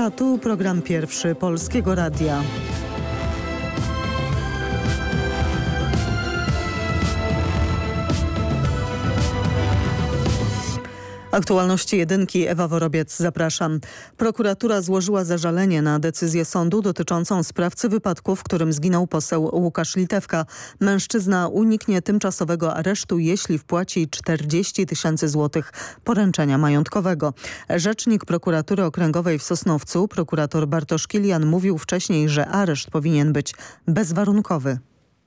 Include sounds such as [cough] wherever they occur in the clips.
A tu program pierwszy Polskiego Radia. Aktualności jedynki Ewa Worobiec, zapraszam. Prokuratura złożyła zażalenie na decyzję sądu dotyczącą sprawcy wypadku, w którym zginął poseł Łukasz Litewka. Mężczyzna uniknie tymczasowego aresztu, jeśli wpłaci 40 tysięcy złotych poręczenia majątkowego. Rzecznik prokuratury okręgowej w Sosnowcu, prokurator Bartosz Kilian mówił wcześniej, że areszt powinien być bezwarunkowy.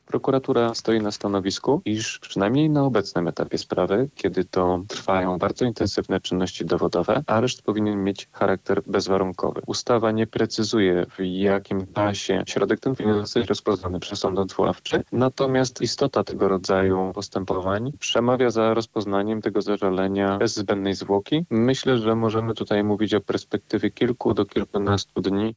Prokuratura stoi na stanowisku, iż przynajmniej na obecnym etapie sprawy, kiedy to trwają bardzo intensywne czynności dowodowe, areszt powinien mieć charakter bezwarunkowy. Ustawa nie precyzuje w jakim czasie środek ten powinien zostać rozpoznany przez sąd odwoławczy, natomiast istota tego rodzaju postępowań przemawia za rozpoznaniem tego zażalenia bez zbędnej zwłoki. Myślę, że możemy tutaj mówić o perspektywie kilku do kilkunastu dni.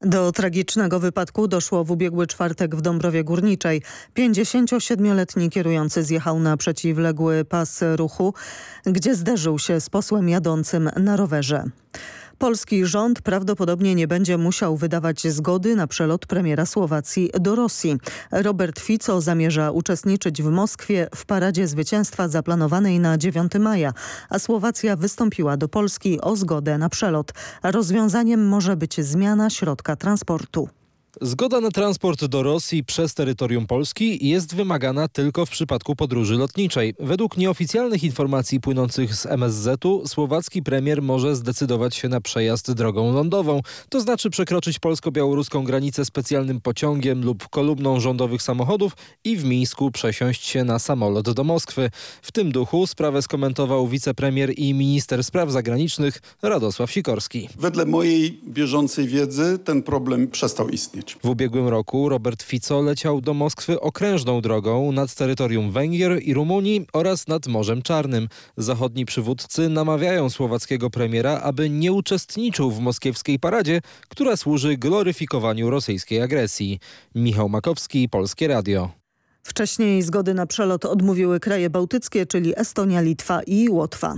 Do tragicznego wypadku doszło w ubiegły czwartek w Dąbrowie Górniczej. 57-letni kierujący zjechał na przeciwległy pas ruchu, gdzie zderzył się z posłem jadącym na rowerze. Polski rząd prawdopodobnie nie będzie musiał wydawać zgody na przelot premiera Słowacji do Rosji. Robert Fico zamierza uczestniczyć w Moskwie w paradzie zwycięstwa zaplanowanej na 9 maja, a Słowacja wystąpiła do Polski o zgodę na przelot. Rozwiązaniem może być zmiana środka transportu. Zgoda na transport do Rosji przez terytorium Polski jest wymagana tylko w przypadku podróży lotniczej. Według nieoficjalnych informacji płynących z MSZ-u słowacki premier może zdecydować się na przejazd drogą lądową, to znaczy przekroczyć polsko-białoruską granicę specjalnym pociągiem lub kolumną rządowych samochodów i w Mińsku przesiąść się na samolot do Moskwy. W tym duchu sprawę skomentował wicepremier i minister spraw zagranicznych Radosław Sikorski. Wedle mojej bieżącej wiedzy ten problem przestał istnieć. W ubiegłym roku Robert Fico leciał do Moskwy okrężną drogą nad terytorium Węgier i Rumunii oraz nad Morzem Czarnym. Zachodni przywódcy namawiają słowackiego premiera, aby nie uczestniczył w moskiewskiej paradzie, która służy gloryfikowaniu rosyjskiej agresji. Michał Makowski, Polskie Radio. Wcześniej zgody na przelot odmówiły kraje bałtyckie, czyli Estonia, Litwa i Łotwa.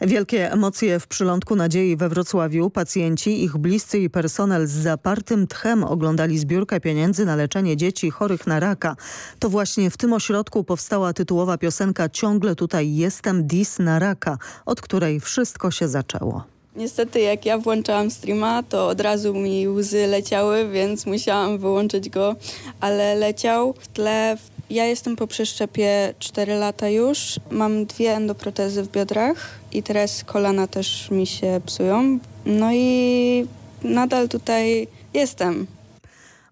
Wielkie emocje w przylądku nadziei we Wrocławiu. Pacjenci, ich bliscy i personel z zapartym tchem oglądali zbiórkę pieniędzy na leczenie dzieci chorych na raka. To właśnie w tym ośrodku powstała tytułowa piosenka Ciągle tutaj jestem, dis na raka, od której wszystko się zaczęło. Niestety jak ja włączałam streama, to od razu mi łzy leciały, więc musiałam wyłączyć go, ale leciał w tle. Ja jestem po przeszczepie 4 lata już, mam dwie endoprotezy w biodrach i teraz kolana też mi się psują. No i nadal tutaj jestem.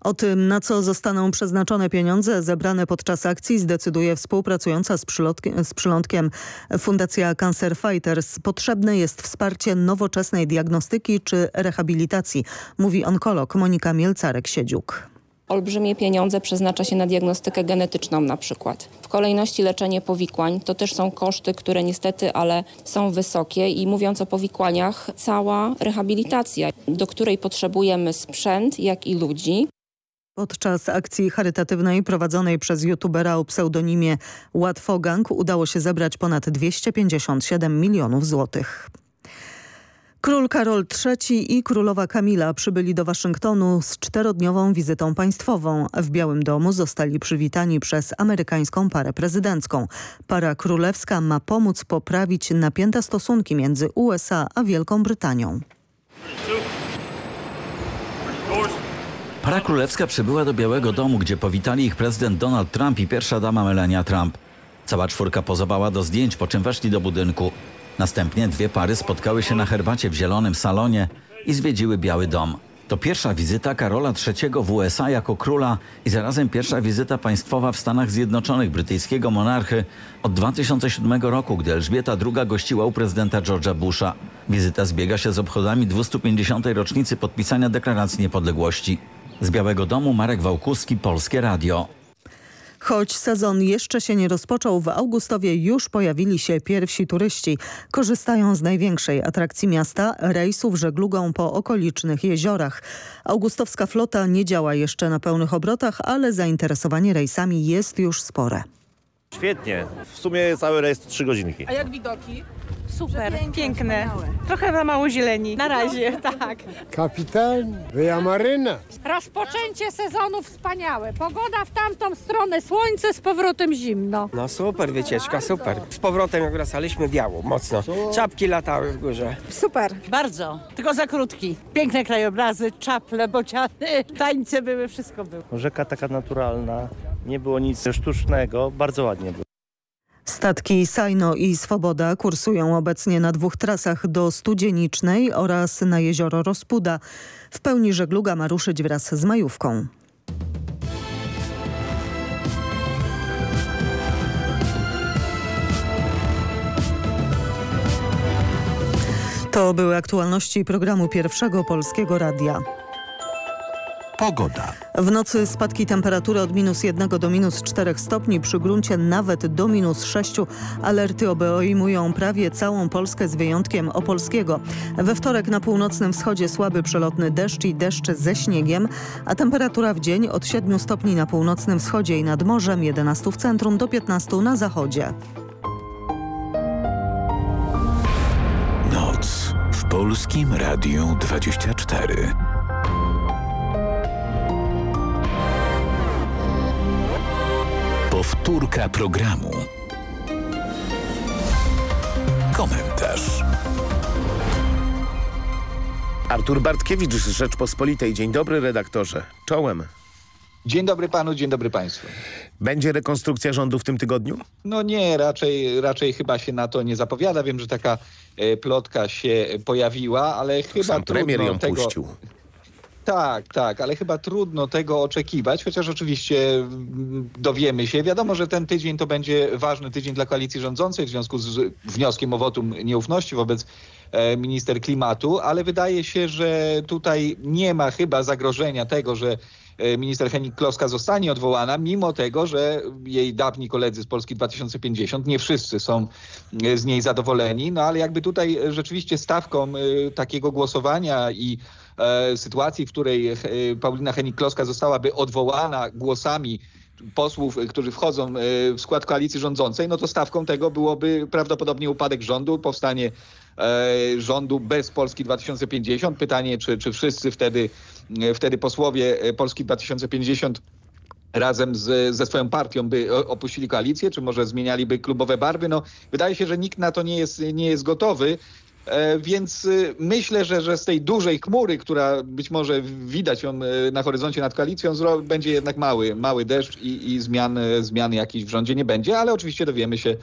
O tym, na co zostaną przeznaczone pieniądze zebrane podczas akcji zdecyduje współpracująca z, z przylądkiem Fundacja Cancer Fighters. Potrzebne jest wsparcie nowoczesnej diagnostyki czy rehabilitacji, mówi onkolog Monika Mielcarek-Siedziuk. Olbrzymie pieniądze przeznacza się na diagnostykę genetyczną na przykład. W kolejności leczenie powikłań to też są koszty, które niestety, ale są wysokie i mówiąc o powikłaniach, cała rehabilitacja, do której potrzebujemy sprzęt, jak i ludzi. Podczas akcji charytatywnej prowadzonej przez youtubera o pseudonimie Łatwogang udało się zebrać ponad 257 milionów złotych. Król Karol III i królowa Kamila przybyli do Waszyngtonu z czterodniową wizytą państwową. W Białym Domu zostali przywitani przez amerykańską parę prezydencką. Para królewska ma pomóc poprawić napięte stosunki między USA a Wielką Brytanią. Para królewska przybyła do Białego Domu, gdzie powitali ich prezydent Donald Trump i pierwsza dama Melania Trump. Cała czwórka pozowała do zdjęć, po czym weszli do budynku. Następnie dwie pary spotkały się na herbacie w zielonym salonie i zwiedziły Biały Dom. To pierwsza wizyta Karola III w USA jako króla i zarazem pierwsza wizyta państwowa w Stanach Zjednoczonych brytyjskiego monarchy od 2007 roku, gdy Elżbieta II gościła u prezydenta George'a Busha. Wizyta zbiega się z obchodami 250. rocznicy podpisania Deklaracji Niepodległości. Z Białego Domu Marek Wałkuski, Polskie Radio. Choć sezon jeszcze się nie rozpoczął, w Augustowie już pojawili się pierwsi turyści. Korzystają z największej atrakcji miasta, rejsów żeglugą po okolicznych jeziorach. Augustowska flota nie działa jeszcze na pełnych obrotach, ale zainteresowanie rejsami jest już spore. Świetnie. W sumie cały rejs 3 godzinki. A jak widoki? Super, piękne. Trochę za mało zieleni. Na razie, [laughs] tak. Kapitalnie, wyjamaryna. Rozpoczęcie sezonu wspaniałe. Pogoda w tamtą stronę, słońce z powrotem zimno. No super wycieczka, super. Z powrotem jak wracaliśmy biało, mocno. Czapki latały w górze. Super. Bardzo, tylko za krótki. Piękne krajobrazy, czaple, bociany, [laughs] tańce były, wszystko było. Rzeka taka naturalna, nie było nic sztucznego, bardzo ładnie było. Statki Sajno i Swoboda kursują obecnie na dwóch trasach do Studzienicznej oraz na jezioro Rozpuda. W pełni żegluga ma ruszyć wraz z majówką. To były aktualności programu Pierwszego Polskiego Radia. Pogoda. W nocy spadki temperatury od minus 1 do minus 4 stopni, przy gruncie nawet do minus 6. Alerty obejmują prawie całą Polskę z wyjątkiem opolskiego. We wtorek na północnym wschodzie słaby przelotny deszcz i deszcz ze śniegiem, a temperatura w dzień od 7 stopni na północnym wschodzie i nad morzem, 11 w centrum do 15 na zachodzie. Noc w Polskim Radiu 24. Powtórka programu. Komentarz. Artur Bartkiewicz, Rzeczpospolitej. Dzień dobry, redaktorze. Czołem. Dzień dobry panu, dzień dobry państwu. Będzie rekonstrukcja rządu w tym tygodniu? No nie, raczej, raczej chyba się na to nie zapowiada. Wiem, że taka e, plotka się pojawiła, ale chyba Sam premier trudno ją tego... puścił. Tak, tak, ale chyba trudno tego oczekiwać, chociaż oczywiście mm, dowiemy się. Wiadomo, że ten tydzień to będzie ważny tydzień dla koalicji rządzącej w związku z wnioskiem o wotum nieufności wobec e, minister klimatu, ale wydaje się, że tutaj nie ma chyba zagrożenia tego, że e, minister Henik Kloska zostanie odwołana, mimo tego, że jej dawni koledzy z Polski 2050, nie wszyscy są e, z niej zadowoleni, no ale jakby tutaj rzeczywiście stawką takiego głosowania i sytuacji, w której e, Paulina Henik-Kloska zostałaby odwołana głosami posłów, e, którzy wchodzą e, w skład koalicji rządzącej, no to stawką tego byłoby prawdopodobnie upadek rządu, powstanie e, rządu bez Polski 2050. Pytanie, czy, czy wszyscy wtedy, e, wtedy posłowie e, Polski 2050 razem z, ze swoją partią by opuścili koalicję, czy może zmienialiby klubowe barwy. No, wydaje się, że nikt na to nie jest, nie jest gotowy. E, Więc y, myślę, że, że z tej dużej chmury, która być może widać ją e, na horyzoncie nad koalicją, będzie jednak mały, mały deszcz i, i zmian, e, zmian jakichś w rządzie nie będzie, ale oczywiście dowiemy się,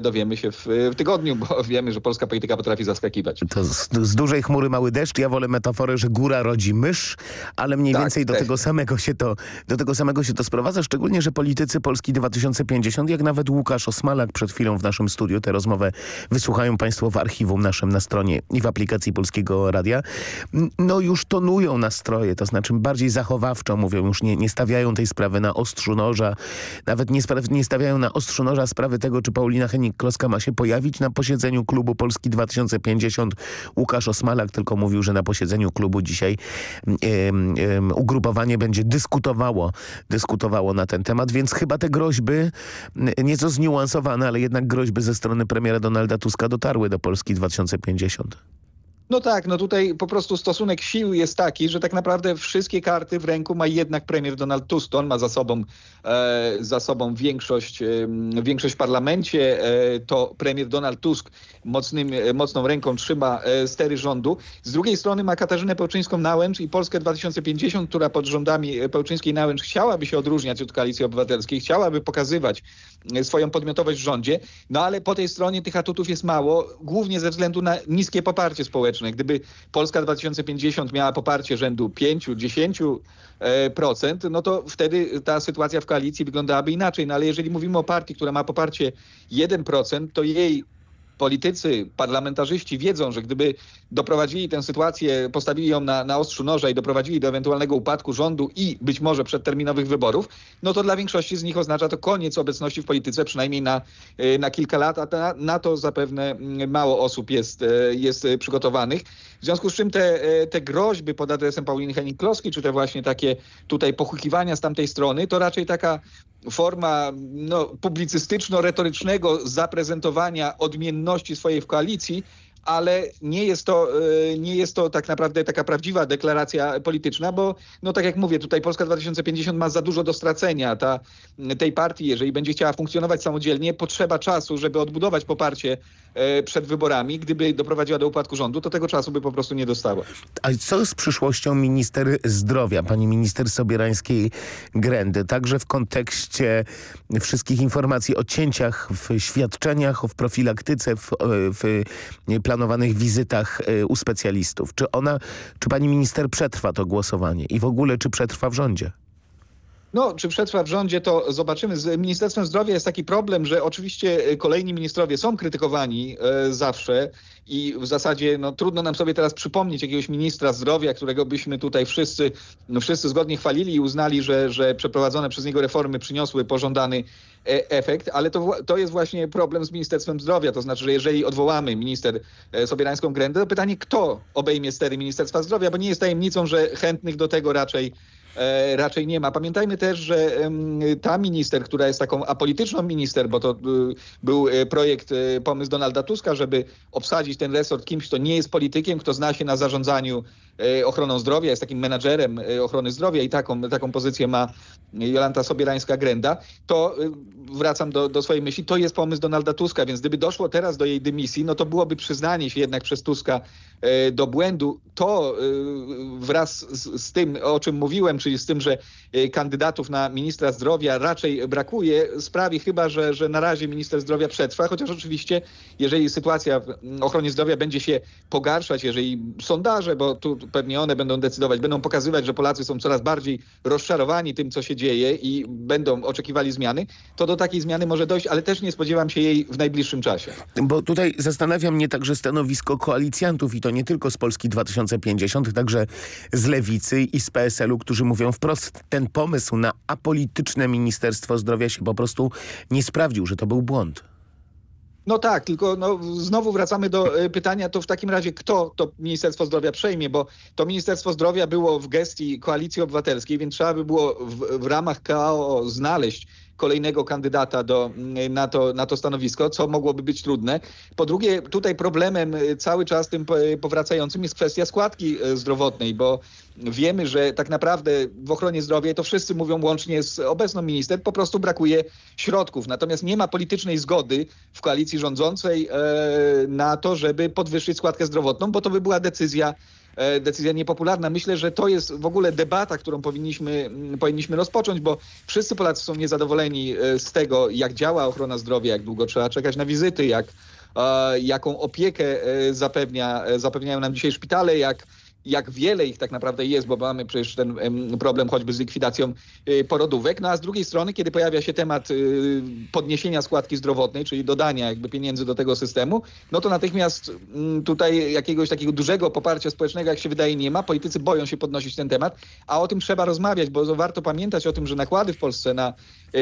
dowiemy się w, w tygodniu, bo [laughs] wiemy, że polska polityka potrafi zaskakiwać. To z, z dużej chmury mały deszcz. Ja wolę metaforę, że góra rodzi mysz, ale mniej Tak, więcej do tego, samego się to, do tego samego się to sprowadza. Szczególnie, że politycy Polski 2050, jak nawet Łukasz Osmalak przed chwilą w naszym studiu, tę rozmowę wysłuchają państwo w archiwum naszym na stronie i w aplikacji Polskiego Radia, no już tonują nastroje, to znaczy bardziej zachowawczo mówią, już nie, nie stawiają tej sprawy na ostrzu noża, nawet nie, nie stawiają na ostrzu noża sprawy tego, czy Paulina Henik-Kloska ma się pojawić na posiedzeniu klubu Polski 2050. Łukasz Osmalak tylko mówił, że na posiedzeniu klubu dzisiaj em, ugrupowanie będzie dyskutowało, dyskutowało na ten temat, więc chyba te groźby, n- nieco zniuansowane, ale jednak groźby ze strony premiera Donalda Tuska dotarły do Polski 2050. No tak, no tutaj po prostu stosunek sił jest taki, że tak naprawdę wszystkie karty w ręku ma jednak premier Donald Tusk. On ma za sobą, e, za sobą większość, e, większość w parlamencie. E, to premier Donald Tusk mocnym, e, mocną ręką trzyma e, stery rządu. Z drugiej strony ma Katarzynę Pełczyńską-Nałęcz i Polskę 2050, która pod rządami e, Pełczyńskiej-Nałęcz chciałaby się odróżniać od Koalicji Obywatelskiej, chciałaby pokazywać swoją podmiotowość w rządzie, no ale po tej stronie tych atutów jest mało, głównie ze względu na niskie poparcie społeczne. Gdyby Polska 2050 miała poparcie rzędu 5-10%, e, no to wtedy ta sytuacja w koalicji wyglądałaby inaczej. No ale jeżeli mówimy o partii, która ma poparcie 1%, to jej politycy, parlamentarzyści wiedzą, że gdyby doprowadzili tę sytuację, postawili ją na, na ostrzu noża i doprowadzili do ewentualnego upadku rządu i być może przedterminowych wyborów, no to dla większości z nich oznacza to koniec obecności w polityce, przynajmniej na, e, na kilka lat, a na, na to zapewne mm, mało osób jest, e, jest e, przygotowanych. W związku z czym te, te groźby pod adresem Pauliny Henning-Kloski, czy te właśnie takie tutaj pochukiwania z tamtej strony, to raczej taka forma no, publicystyczno-retorycznego zaprezentowania odmienności swojej w koalicji, ale nie jest, to, e, nie jest to tak naprawdę taka prawdziwa deklaracja polityczna, bo no tak jak mówię, tutaj Polska 2050 ma za dużo do stracenia. Ta, tej partii, jeżeli będzie chciała funkcjonować samodzielnie, potrzeba czasu, żeby odbudować poparcie e, przed wyborami. Gdyby doprowadziła do upadku rządu, to tego czasu by po prostu nie dostała. A co z przyszłością minister zdrowia, pani minister Sobierańskiej-Grendy? Także w kontekście wszystkich informacji o cięciach w świadczeniach, w profilaktyce, w, w planowanych wizytach e, u specjalistów. Czy ona, czy pani minister przetrwa to głosowanie i w ogóle czy przetrwa w rządzie? No, czy przetrwa w rządzie, to zobaczymy. Z Ministerstwem Zdrowia jest taki problem, że oczywiście e, kolejni ministrowie są krytykowani e, zawsze i w zasadzie no, trudno nam sobie teraz przypomnieć jakiegoś ministra zdrowia, którego byśmy tutaj wszyscy, no, wszyscy zgodnie chwalili i uznali, że, że przeprowadzone przez niego reformy przyniosły pożądany e, efekt, ale to, to jest właśnie problem z Ministerstwem Zdrowia. To znaczy, że jeżeli odwołamy minister e, Sobierańską Grendę, to pytanie, kto obejmie stery Ministerstwa Zdrowia, bo nie jest tajemnicą, że chętnych do tego raczej raczej nie ma. Pamiętajmy też, że ta minister, która jest taką apolityczną minister, bo to y, był e, projekt, e, pomysł Donalda Tuska, żeby obsadzić ten resort kimś, kto nie jest politykiem, kto zna się na zarządzaniu ochroną zdrowia, jest takim menadżerem ochrony zdrowia i taką, taką pozycję ma Jolanta Sobierańska-Grenda, to wracam do, do swojej myśli, to jest pomysł Donalda Tuska, więc gdyby doszło teraz do jej dymisji, no to byłoby przyznanie się jednak przez Tuska do błędu. To wraz z, z tym, o czym mówiłem, czyli z tym, że e, kandydatów na ministra zdrowia raczej brakuje, sprawi chyba, że, że na razie minister zdrowia przetrwa, chociaż oczywiście, jeżeli sytuacja w ochronie zdrowia będzie się pogarszać, jeżeli sondaże, bo tu pewnie one będą decydować, będą pokazywać, że Polacy są coraz bardziej rozczarowani tym, co się dzieje i będą oczekiwali zmiany, to do takiej zmiany może dojść, ale też nie spodziewam się jej w najbliższym czasie. Bo tutaj zastanawia mnie także stanowisko koalicjantów i to nie tylko z Polski 2050, także z Lewicy i z PSL-u, którzy mówią wprost, ten pomysł na apolityczne Ministerstwo Zdrowia się po prostu nie sprawdził, że to był błąd. No tak, tylko no, znowu wracamy do e, pytania, to w takim razie kto to Ministerstwo Zdrowia przejmie, bo to Ministerstwo Zdrowia było w gestii Koalicji Obywatelskiej, więc trzeba by było w, w ramach KO znaleźć kolejnego kandydata do, mm, na, to, na to stanowisko, co mogłoby być trudne. Po drugie, tutaj problemem y, cały czas tym powracającym jest kwestia składki y, zdrowotnej, bo wiemy, że tak naprawdę w ochronie zdrowia, to wszyscy mówią łącznie z obecną minister, po prostu brakuje środków. Natomiast nie ma politycznej zgody w koalicji rządzącej e, na to, żeby podwyższyć składkę zdrowotną, bo to by była decyzja decyzja niepopularna. Myślę, że to jest w ogóle debata, którą powinniśmy, mm, powinniśmy rozpocząć, bo wszyscy Polacy są niezadowoleni e, z tego, jak działa ochrona zdrowia, jak długo trzeba czekać na wizyty, jak, e, jaką opiekę zapewnia, zapewniają nam dzisiaj szpitale, jak jak wiele ich tak naprawdę jest, bo mamy przecież ten problem choćby z likwidacją y, porodówek. No a z drugiej strony, kiedy pojawia się temat y, podniesienia składki zdrowotnej, czyli dodania jakby pieniędzy do tego systemu, no to natychmiast mm, tutaj jakiegoś takiego dużego poparcia społecznego, jak się wydaje, nie ma. Politycy boją się podnosić ten temat, a o tym trzeba rozmawiać, bo warto pamiętać o tym, że nakłady w Polsce na,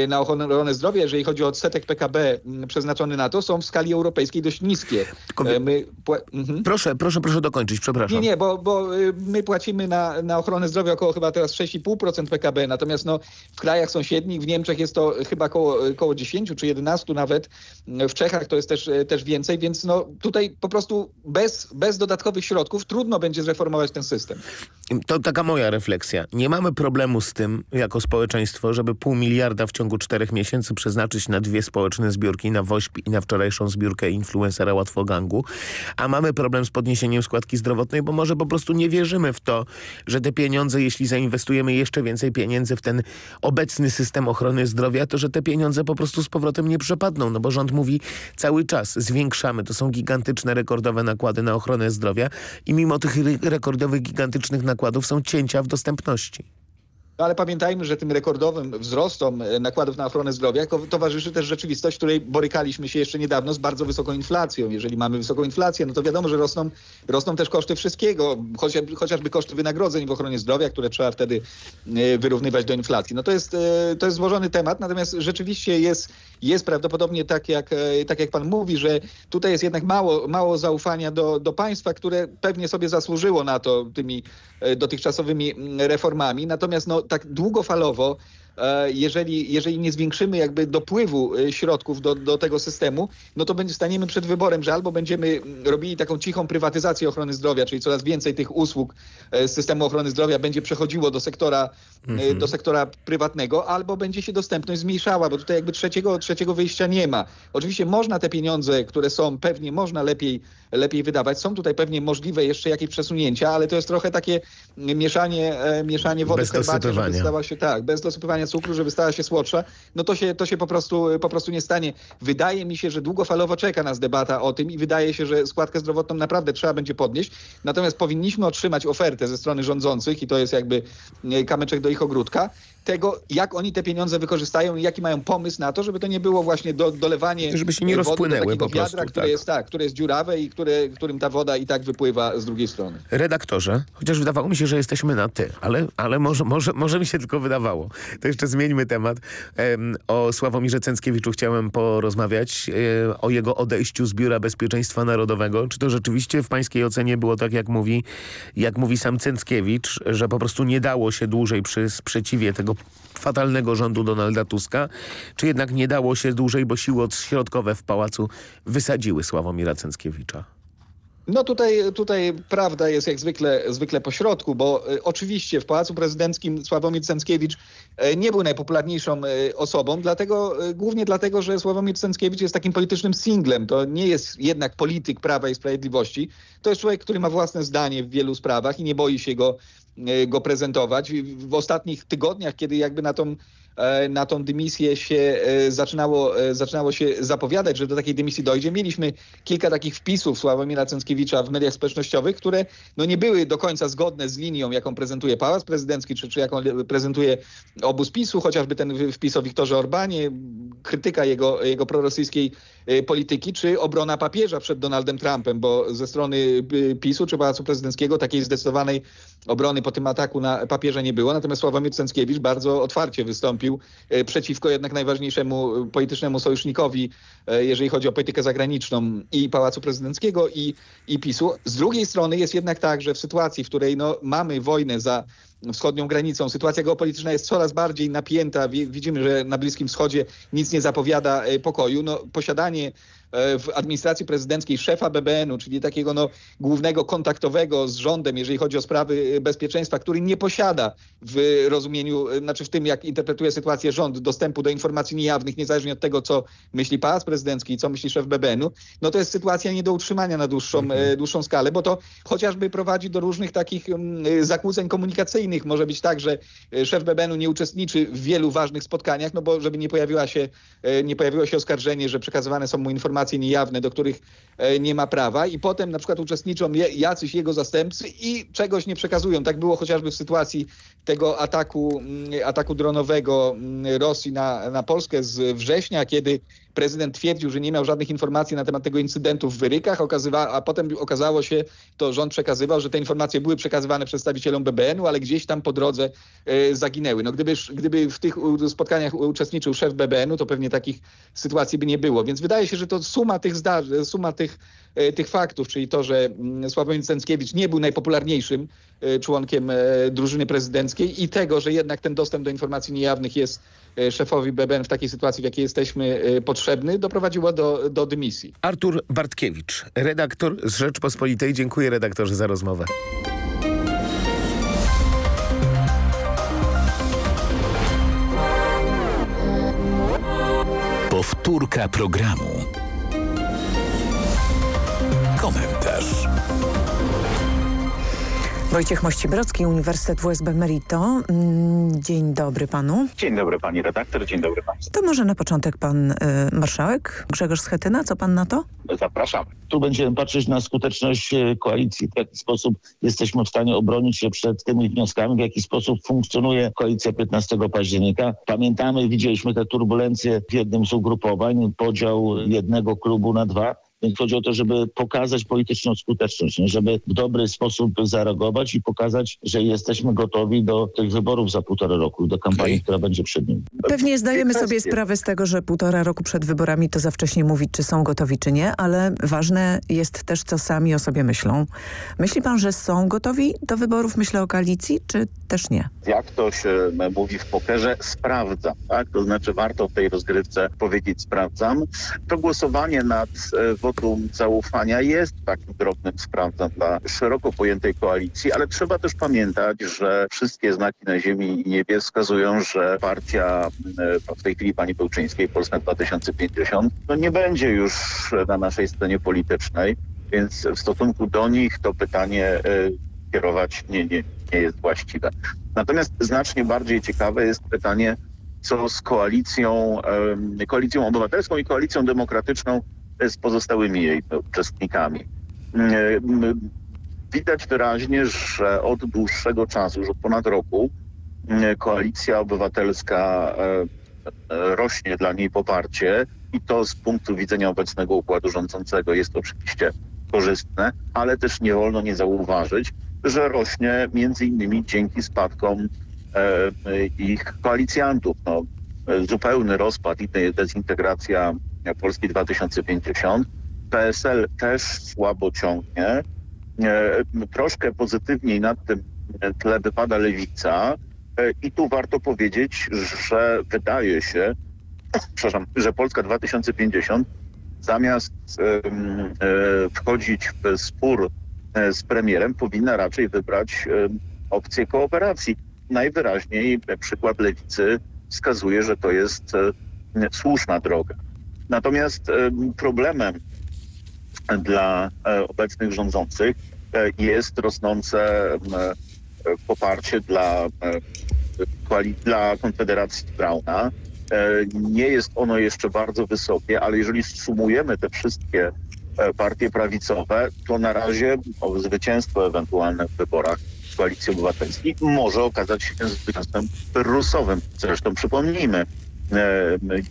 na ochronę zdrowia, jeżeli chodzi o odsetek PKB mm, przeznaczony na to, są w skali europejskiej dość niskie. E, my... Mhm. Proszę, proszę, proszę dokończyć, przepraszam. Nie, nie, bo, bo Y, my płacimy na, na ochronę zdrowia około chyba teraz 6,5% PKB, natomiast no, w krajach sąsiednich, w Niemczech jest to chyba około, około 10 czy 11 nawet, w Czechach to jest też, też więcej, więc no, tutaj po prostu bez, bez dodatkowych środków trudno będzie zreformować ten system. To taka moja refleksja. Nie mamy problemu z tym jako społeczeństwo, żeby pół miliarda w ciągu czterech miesięcy przeznaczyć na dwie społeczne zbiórki, na WOŚP i na wczorajszą zbiórkę influencera Łatwogangu, a mamy problem z podniesieniem składki zdrowotnej, bo może po prostu nie wierzymy w to, że te pieniądze, jeśli zainwestujemy jeszcze więcej pieniędzy w ten obecny system ochrony zdrowia, to że te pieniądze po prostu z powrotem nie przepadną, no bo rząd mówi cały czas zwiększamy, to są gigantyczne, rekordowe nakłady na ochronę zdrowia i mimo tych rekordowych, gigantycznych nakładów są cięcia w dostępności. No ale pamiętajmy, że tym rekordowym wzrostom e, nakładów na ochronę zdrowia towarzyszy też rzeczywistość, w której borykaliśmy się jeszcze niedawno z bardzo wysoką inflacją. Jeżeli mamy wysoką inflację, no to wiadomo, że rosną, rosną też koszty wszystkiego, chociażby, chociażby koszty wynagrodzeń w ochronie zdrowia, które trzeba wtedy e, wyrównywać do inflacji. No to jest, e, to jest złożony temat, natomiast rzeczywiście jest, jest prawdopodobnie tak jak, tak jak pan mówi, że tutaj jest jednak mało, mało zaufania do, do państwa, które pewnie sobie zasłużyło na to tymi dotychczasowymi reformami. Natomiast no, tak długofalowo jeżeli, jeżeli nie zwiększymy jakby dopływu e, środków do, do tego systemu, no to będzie, staniemy przed wyborem, że albo będziemy robili taką cichą prywatyzację ochrony zdrowia, czyli coraz więcej tych usług e, z systemu ochrony zdrowia będzie przechodziło do sektora, e, Mhm. do sektora prywatnego, albo będzie się dostępność zmniejszała, bo tutaj jakby trzeciego, trzeciego wyjścia nie ma. Oczywiście można te pieniądze, które są, pewnie można lepiej, lepiej wydawać. Są tutaj pewnie możliwe jeszcze jakieś przesunięcia, ale to jest trochę takie mieszanie, e, mieszanie wody Bez w herbacie, żeby stała się tak, bez dosypywania cukru, żeby stała się słodsza, no to się, to się po, prostu, po prostu nie stanie. Wydaje mi się, że długofalowo czeka nas debata o tym i wydaje się, że składkę zdrowotną naprawdę trzeba będzie podnieść. Natomiast powinniśmy otrzymać ofertę ze strony rządzących i to jest jakby e, kamyczek do ich ogródka, tego jak oni te pieniądze wykorzystają i jaki mają pomysł na to, żeby to nie było właśnie do, dolewanie Żeby się nie e, wody do rozpłynęły takiego po prostu, wiadra, które tak. jest tak, które jest dziurawe i które, którym ta woda i tak wypływa z drugiej strony. Redaktorze, chociaż wydawało mi się, że jesteśmy na ty, ale, ale może, może, może mi się tylko wydawało. To jeszcze zmieńmy temat. Em, o Sławomirze Cęckiewiczu chciałem porozmawiać, e, o jego odejściu z Biura Bezpieczeństwa Narodowego. Czy to rzeczywiście w pańskiej ocenie było tak, jak mówi, jak mówi sam Cęckiewicz, że po prostu nie dało się dłużej przy sprzeciwie tego fatalnego rządu Donalda Tuska, czy jednak nie dało się dłużej, bo siły odśrodkowe w pałacu wysadziły Sławomira Cęckiewicza? No tutaj, tutaj prawda jest jak zwykle, zwykle po środku, bo e, oczywiście w Pałacu Prezydenckim Sławomir Cęckiewicz e, nie był najpopularniejszą e, osobą, dlatego, głównie dlatego, że Sławomir Cęckiewicz jest takim politycznym singlem. To nie jest jednak polityk Prawa i Sprawiedliwości. To jest człowiek, który ma własne zdanie w wielu sprawach i nie boi się go, go prezentować. W, ostatnich tygodniach, kiedy jakby na tą e, na tą dymisję się e, zaczynało, e, zaczynało się zapowiadać, że do takiej dymisji dojdzie. Mieliśmy kilka takich wpisów Sławomira Cęckiewicza w mediach społecznościowych, które no, nie były do końca zgodne z linią, jaką prezentuje Pałac Prezydencki, czy, czy jaką prezentuje obóz PiSu, chociażby ten wpis o Wiktorze Orbanie, krytyka jego, jego prorosyjskiej e, polityki, czy obrona papieża przed Donaldem Trumpem, bo ze strony y, PiSu czy Pałacu Prezydenckiego takiej zdecydowanej obrony po tym ataku na papieża nie było. Natomiast Sławomir Cęckiewicz bardzo otwarcie wystąpił e, przeciwko jednak najważniejszemu politycznemu sojusznikowi, jeżeli chodzi o politykę zagraniczną i Pałacu Prezydenckiego i, i PiSu. Z drugiej strony jest jednak tak, że w sytuacji, w której no, mamy wojnę za wschodnią granicą. Sytuacja geopolityczna jest coraz bardziej napięta. Wi- Widzimy, że na Bliskim Wschodzie nic nie zapowiada e, pokoju. No, posiadanie w administracji prezydenckiej szefa BBN-u, czyli takiego no, głównego kontaktowego z rządem, jeżeli chodzi o sprawy e, bezpieczeństwa, który nie posiada w rozumieniu, e, znaczy w tym, jak interpretuje sytuację rząd, dostępu do informacji niejawnych, niezależnie od tego, co myśli pałac prezydencki i co myśli szef BBN-u, no to jest sytuacja nie do utrzymania na dłuższą, e, dłuższą skalę, bo to chociażby prowadzi do różnych takich mm, e, zakłóceń komunikacyjnych. Może być tak, że e, szef BBN-u nie uczestniczy w wielu ważnych spotkaniach, no bo żeby nie, pojawiła się, e, nie pojawiło się oskarżenie, że przekazywane są mu informacje niejawne, do których e, nie ma prawa i potem na przykład uczestniczą jacyś jego zastępcy i czegoś nie przekazują. Tak było chociażby w sytuacji tego ataku, mm, ataku dronowego mm, Rosji na, na Polskę z września, kiedy prezydent twierdził, że nie miał żadnych informacji na temat tego incydentu w Wyrykach, okazywa, a potem okazało się, to rząd przekazywał, że te informacje były przekazywane przedstawicielom BBN-u, ale gdzieś tam po drodze e, zaginęły. No gdyby, gdyby w tych spotkaniach uczestniczył szef BBN-u, to pewnie takich sytuacji by nie było. Więc wydaje się, że to suma tych zdarzeń, suma tych, e, tych faktów, czyli to, że mm, Sławomir Cęckiewicz nie był najpopularniejszym członkiem e, drużyny prezydenckiej i tego, że jednak ten dostęp do informacji niejawnych jest e, szefowi BBN w takiej sytuacji, w jakiej jesteśmy e, potrzebny, doprowadziło do, do dymisji. Artur Bartkiewicz, redaktor z Rzeczpospolitej. Dziękuję redaktorze za rozmowę. Powtórka programu. Komentarz. Wojciech Mościbrocki, Uniwersytet WSB Merito. Mm, Dzień dobry panu. Dzień dobry pani redaktor, dzień dobry państwu. To może na początek pan y, marszałek Grzegorz Schetyna, co pan na to? Zapraszam. Tu będziemy patrzeć na skuteczność e, koalicji, w jaki sposób jesteśmy w stanie obronić się przed tymi wnioskami, w jaki sposób funkcjonuje koalicja 15 października. Pamiętamy, widzieliśmy te turbulencje w jednym z ugrupowań, podział jednego klubu na dwa. Więc chodzi o to, żeby pokazać polityczną skuteczność, żeby w dobry sposób zareagować i pokazać, że jesteśmy gotowi do tych wyborów za półtora roku, do kampanii, która będzie przed nimi. Pewnie zdajemy sobie sprawę z tego, że półtora roku przed wyborami to za wcześnie mówić, czy są gotowi, czy nie, ale ważne jest też, co sami o sobie myślą. Myśli pan, że są gotowi do wyborów, myślę o koalicji, czy też nie? jak to się e, mówi w pokerze, sprawdzam, tak? To znaczy warto w tej rozgrywce powiedzieć sprawdzam. To głosowanie nad e, wotum zaufania jest takim drobnym sprawdzam dla szeroko pojętej koalicji, ale trzeba też pamiętać, że wszystkie znaki na ziemi i niebie wskazują, że partia e, w tej chwili pani Bełczyńskiej, Polska 2050, no nie będzie już na naszej scenie politycznej, więc w stosunku do nich to pytanie e, kierować nie, nie, nie jest właściwe. Natomiast znacznie bardziej ciekawe jest pytanie, co z koalicją, koalicją obywatelską i koalicją demokratyczną z pozostałymi jej uczestnikami. Em, Widać wyraźnie, że od dłuższego czasu, już od ponad roku, em, koalicja obywatelska e, e, rośnie dla niej poparcie i to z punktu widzenia obecnego układu rządzącego jest oczywiście korzystne, ale też nie wolno nie zauważyć, że rośnie między innymi dzięki spadkom e, ich koalicjantów. No, e, zupełny rozpad i de- dezintegracja Polski 2050. PSL też słabo ciągnie. E, troszkę pozytywniej nad tym tle wypada lewica. E, I tu warto powiedzieć, że wydaje się, [clears throat] przepraszam, że Polska 2050 zamiast e, wchodzić w spór z premierem, powinna raczej wybrać opcję kooperacji. Najwyraźniej przykład lewicy wskazuje, że to jest słuszna droga. Natomiast em, problemem dla e, obecnych rządzących e, jest rosnące e, poparcie dla, e, dla Konfederacji Brauna. E, Nie jest ono jeszcze bardzo wysokie, ale jeżeli sumujemy te wszystkie e, partie prawicowe, to na razie o, zwycięstwo ewentualne w wyborach Koalicji Obywatelskiej może okazać się zwycięstwem pyrrusowym. Zresztą przypomnijmy, e, my-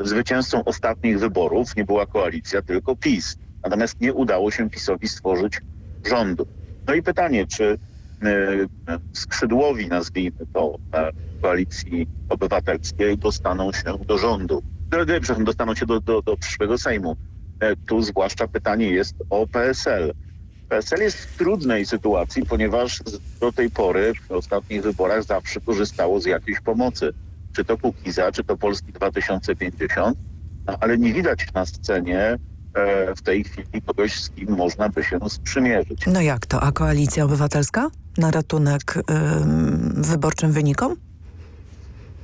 zwycięzcą ostatnich wyborów nie była koalicja, tylko PiS. Natomiast nie udało się PiSowi stworzyć rządu. No i pytanie, czy e, skrzydłowi, nazwijmy to, e, koalicji obywatelskiej dostaną się do rządu. E, e, Przepraszam, dostaną się do, do, do przyszłego Sejmu. Tu zwłaszcza pytanie jest o PSL. PSL jest w trudnej sytuacji, ponieważ do tej pory w ostatnich wyborach zawsze korzystało z jakiejś pomocy. Czy to Kukiza, czy to Polski 2050, no, ale nie widać na scenie e, w tej chwili kogoś, z kim można by się sprzymierzyć. No jak to? A Koalicja Obywatelska? Na ratunek ym, wyborczym wynikom?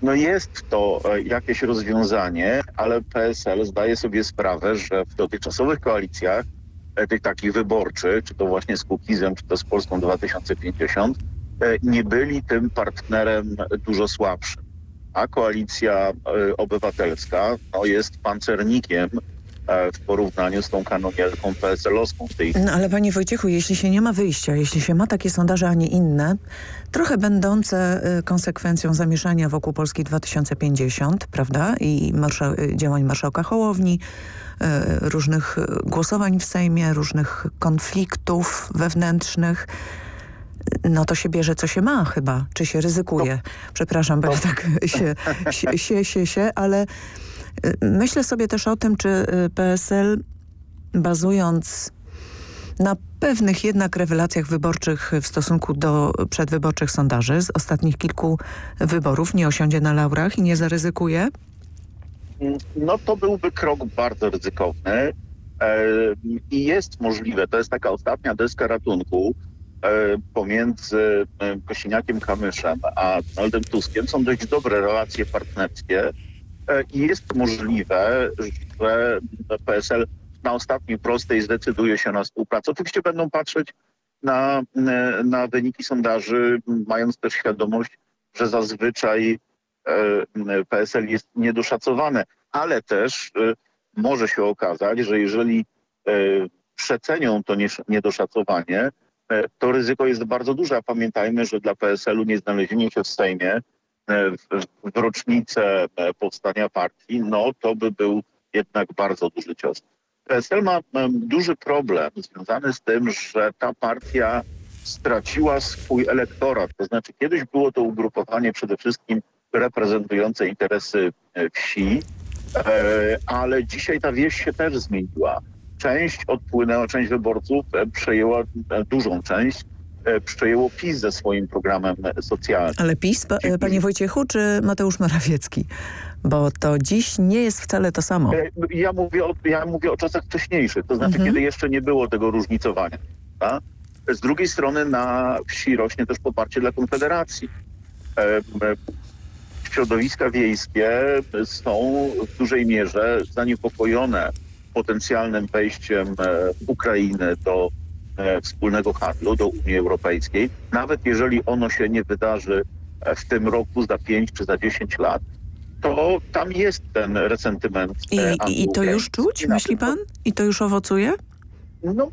No jest to e, jakieś rozwiązanie, ale PSL zdaje sobie sprawę, że w dotychczasowych koalicjach, e, tych takich wyborczych, czy to właśnie z Kukizem, czy to z Polską 2050, e, nie byli tym partnerem dużo słabszym. A koalicja e, obywatelska no, jest pancernikiem e, w porównaniu z tą kanonierką PSL-owską tej No ale panie Wojciechu, jeśli się nie ma wyjścia, jeśli się ma takie sondaże, a nie inne, trochę będące y, konsekwencją zamieszania wokół Polski 2050, prawda, i marsza działań marszałka Hołowni, różnych głosowań w Sejmie, różnych konfliktów wewnętrznych, no to się bierze, co się ma chyba, czy się ryzykuje. Przepraszam, bo ja tak się, się, się, się, się, ale y, myślę sobie też o tym, czy y, PSL bazując na pewnych jednak rewelacjach wyborczych w stosunku do przedwyborczych sondaży z ostatnich kilku wyborów nie osiądzie na laurach i nie zaryzykuje? no to byłby krok bardzo ryzykowny e, i jest możliwe, to jest taka ostatnia deska ratunku pomiędzy e, Kosiniakiem-Kamyszem a Donaldem Tuskiem. Są dość dobre relacje partnerskie e, i jest możliwe, że PSL na ostatniej prostej zdecyduje się na współpracę. Oczywiście będą patrzeć na, na wyniki sondaży, mając też świadomość, że zazwyczaj e, PSL jest niedoszacowane, ale też e, może się okazać, że jeżeli e, przecenią to niedoszacowanie, e, to ryzyko jest bardzo duże. A pamiętajmy, że dla PSL-u nie znalezienie się w Sejmie e, w, w rocznicę e, powstania partii, no to by był jednak bardzo duży cios. PSL ma duży problem związany z tym, że ta partia straciła swój elektorat. To znaczy kiedyś było to ugrupowanie przede wszystkim reprezentujące interesy e, wsi, e, ale dzisiaj ta wieś się też zmieniła. Część odpłynęła, część wyborców e, przejęła e, dużą część, e, przejęło PiS ze swoim programem socjalnym. Ale PiS, pa, panie Wojciechu, czy Mateusz Morawiecki? Bo to dziś nie jest wcale to samo. Ja mówię o, ja mówię o czasach wcześniejszych, to znaczy Mhm. kiedy jeszcze nie było tego różnicowania. prawda? Z drugiej strony na wsi rośnie też poparcie dla Konfederacji. Środowiska wiejskie są w dużej mierze zaniepokojone potencjalnym wejściem e, Ukrainy do e, wspólnego handlu, do Unii Europejskiej. Nawet jeżeli ono się nie wydarzy e, w tym roku, za 5 czy za 10 lat, to tam jest ten resentyment. I, i, to już czuć, myśli pan? I to już owocuje? No,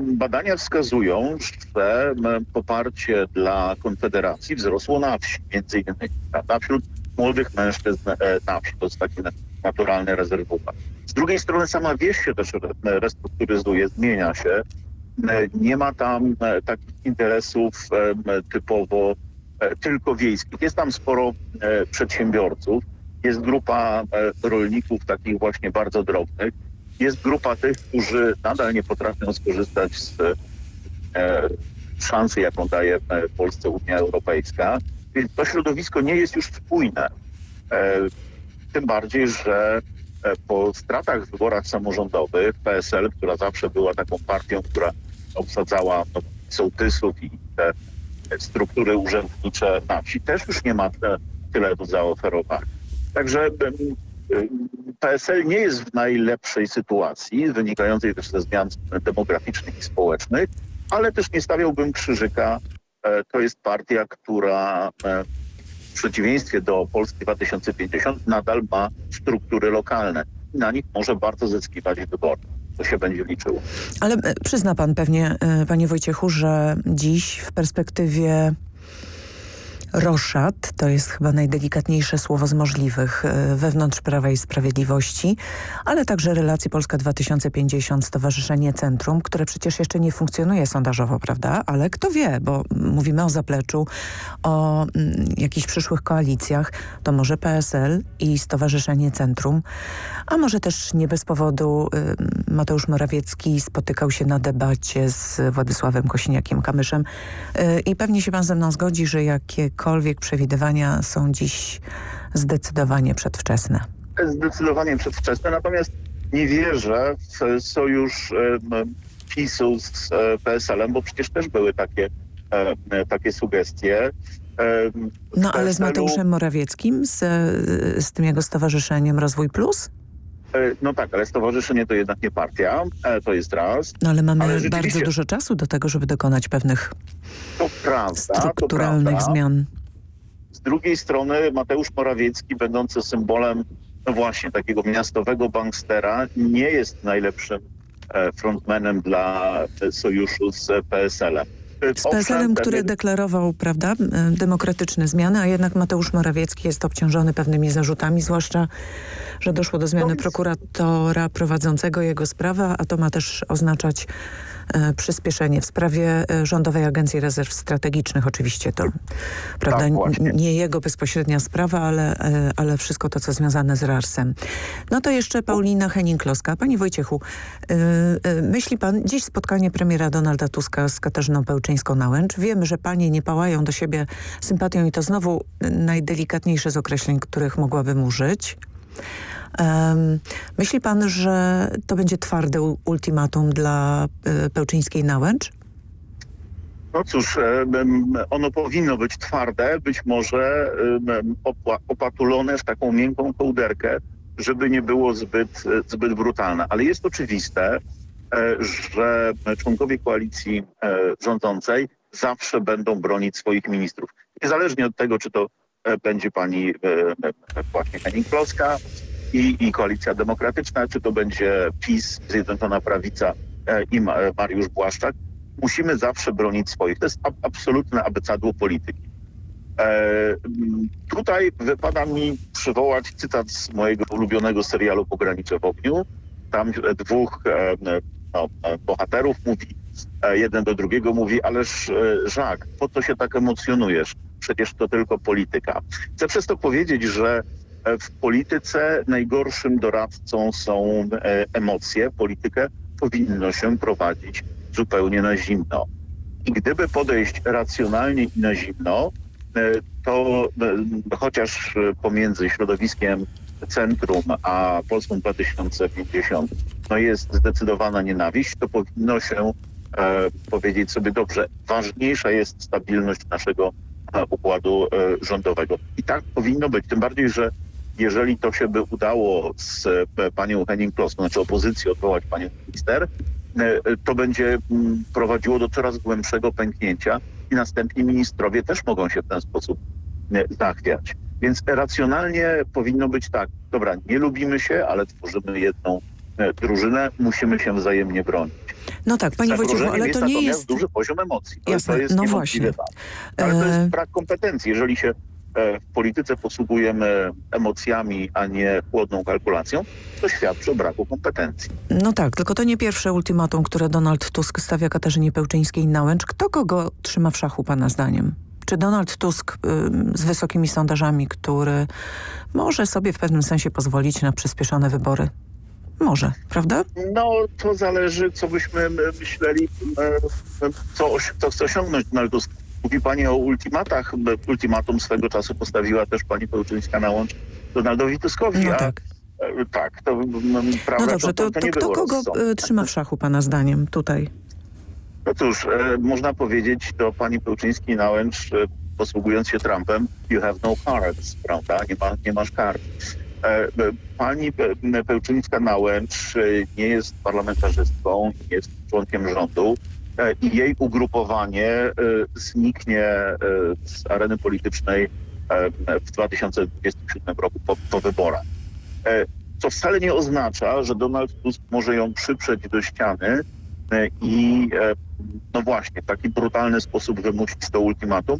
badania wskazują, że poparcie dla Konfederacji wzrosło na wsi, między innymi prawda? wśród młodych mężczyzn na wsi. To jest taki na- naturalny rezerwuar. Z drugiej strony sama wieś się też re- restrukturyzuje, zmienia się. E, Nie ma tam e, takich interesów e, typowo tylko wiejskich. Jest tam sporo przedsiębiorców, jest grupa rolników takich właśnie bardzo drobnych, jest grupa tych, którzy nadal nie potrafią skorzystać z szansy, jaką daje Polsce Unia Europejska. Więc to środowisko nie jest już spójne. Tym bardziej, że po stratach w wyborach samorządowych PSL, która zawsze była taką partią, która obsadzała no, sołtysów i te struktury urzędnicze na wsi, też już nie ma te, tyle do zaoferowania. Także em, PSL nie jest w najlepszej sytuacji, wynikającej też ze zmian demograficznych i społecznych, ale też nie stawiałbym krzyżyka. E, To jest partia, która e, w przeciwieństwie do Polski 2050 nadal ma struktury lokalne. Na nich może bardzo zyskiwać wybory. To się będzie liczyło. Ale e, przyzna pan pewnie, e, panie Wojciechu, że dziś w perspektywie roszad, to jest chyba najdelikatniejsze słowo z możliwych e, wewnątrz Prawa i Sprawiedliwości, ale także relacji Polska 2050, Stowarzyszenie Centrum, które przecież jeszcze nie funkcjonuje sondażowo, prawda? Ale kto wie, bo mówimy o zapleczu, o mm, jakichś przyszłych koalicjach, to może PSL i Stowarzyszenie Centrum, a może też nie bez powodu y, Mateusz Morawiecki spotykał się na debacie z Władysławem Kosiniakiem-Kamyszem y, i pewnie się pan ze mną zgodzi, że jakiekolwiek przewidywania są dziś zdecydowanie przedwczesne. zdecydowanie przedwczesne, natomiast nie wierzę w sojusz PiSu z e, PSL-em, bo przecież też były takie, e, e, takie sugestie. No ale z Mateuszem Morawieckim, z, z tym jego stowarzyszeniem Rozwój Plus? E, No tak, ale stowarzyszenie to jednak nie partia, e, to jest raz. No ale mamy Ale bardzo dużo czasu do tego, żeby dokonać pewnych To prawda, to strukturalnych prawda. zmian. Z drugiej strony Mateusz Morawiecki, będący symbolem, no właśnie, takiego miastowego bankstera, nie jest najlepszym e, frontmanem dla sojuszu z PSL-em. Z PSL-em, który deklarował, prawda, demokratyczne zmiany, a jednak Mateusz Morawiecki jest obciążony pewnymi zarzutami, zwłaszcza, że doszło do zmiany prokuratora prowadzącego jego sprawę, a to ma też oznaczać e, przyspieszenie w sprawie e, Rządowej Agencji Rezerw Strategicznych. Oczywiście to, prawda, n- nie jego bezpośrednia sprawa, ale, e, ale wszystko to, co związane z RARS-em. No to jeszcze Paulina Henning-Kloska. Panie Wojciechu, myśli pan, dziś spotkanie premiera Donalda Tuska z Katarzyną Pełczyńską-Nałęcz. Wiemy, że panie nie pałają do siebie sympatią i to znowu najdelikatniejsze z określeń, których mogłabym użyć. Myśli pan, że to będzie twarde ultimatum dla y, Pełczyńskiej-Nałęcz? No cóż, em, ono powinno być twarde, być może opła- opatulone w taką miękką kołderkę, żeby nie było zbyt, e, zbyt brutalne. Ale jest oczywiste, e, że członkowie koalicji e, rządzącej zawsze będą bronić swoich ministrów. Niezależnie od tego, czy to e, będzie pani e, e, właśnie Henning-Kloska i, i Koalicja Demokratyczna, czy to będzie PiS, Zjednoczona Prawica e, i Ma- Mariusz Błaszczak, musimy zawsze bronić swoich. To jest ab- absolutne abecadło polityki. E, tutaj wypada mi przywołać cytat z mojego ulubionego serialu Pogranicze w ogniu. tam dwóch e, no, bohaterów mówi, e, jeden do drugiego mówi, ależ e, Żak, po co się tak emocjonujesz? Przecież to tylko polityka. Chcę przez to powiedzieć, że e, w polityce najgorszym doradcą są e, emocje. Politykę powinno się prowadzić zupełnie na zimno. I gdyby podejść racjonalnie i na zimno, e, to chociaż pomiędzy środowiskiem Centrum a Polską 2050 no jest zdecydowana nienawiść, to powinno się e, powiedzieć sobie dobrze, ważniejsza jest stabilność naszego układu e, rządowego. I tak powinno być, tym bardziej, że jeżeli to się by udało z e, panią Henning-Kloss, znaczy opozycji odwołać panią minister, e, to będzie mm, prowadziło do coraz głębszego pęknięcia i następni ministrowie też mogą się w ten sposób zachwiać. Więc racjonalnie powinno być tak, dobra, nie lubimy się, ale tworzymy jedną drużynę, musimy się wzajemnie bronić. No tak, panie Wojciechu, Zagrożeniem ale jest to nie jest... duży poziom emocji. To, Jasne, to jest no właśnie. tak. Ale to E, jest brak kompetencji. Jeżeli się e, w polityce posługujemy emocjami, a nie chłodną kalkulacją, to świadczy o braku kompetencji. No tak, tylko to nie pierwsze ultimatum, które Donald Tusk stawia Katarzynie Pełczyńskiej na łęcz. Kto kogo trzyma w szachu, pana zdaniem? Czy Donald Tusk ym, z wysokimi sondażami, który może sobie w pewnym sensie pozwolić na przyspieszone wybory? Może, prawda? No, to zależy, co byśmy myśleli, m, co, co chce osiągnąć Donald Tusk. Mówi pani o ultimatach. Ultimatum swego czasu postawiła też pani Pełczyńska na łącz Donaldowi Tuskowi. No a, tak. e, tak, to prawda, No dobrze, to, to, to kto było kogo y, trzyma w szachu, pana zdaniem, tutaj? No cóż, e, można powiedzieć do pani Pełczyńskiej na łęcz, e, posługując się Trumpem, you have no cards, prawda? Nie, ma, nie masz kart. E, e, pani Pe- Pełczyńska na łęcz e, nie jest parlamentarzystką, nie jest członkiem rządu i jej ugrupowanie zniknie z areny politycznej w 2027 roku po, po wyborach. Co wcale nie oznacza, że Donald Tusk może ją przyprzeć do ściany i no właśnie, w taki brutalny sposób wymusić to ultimatum,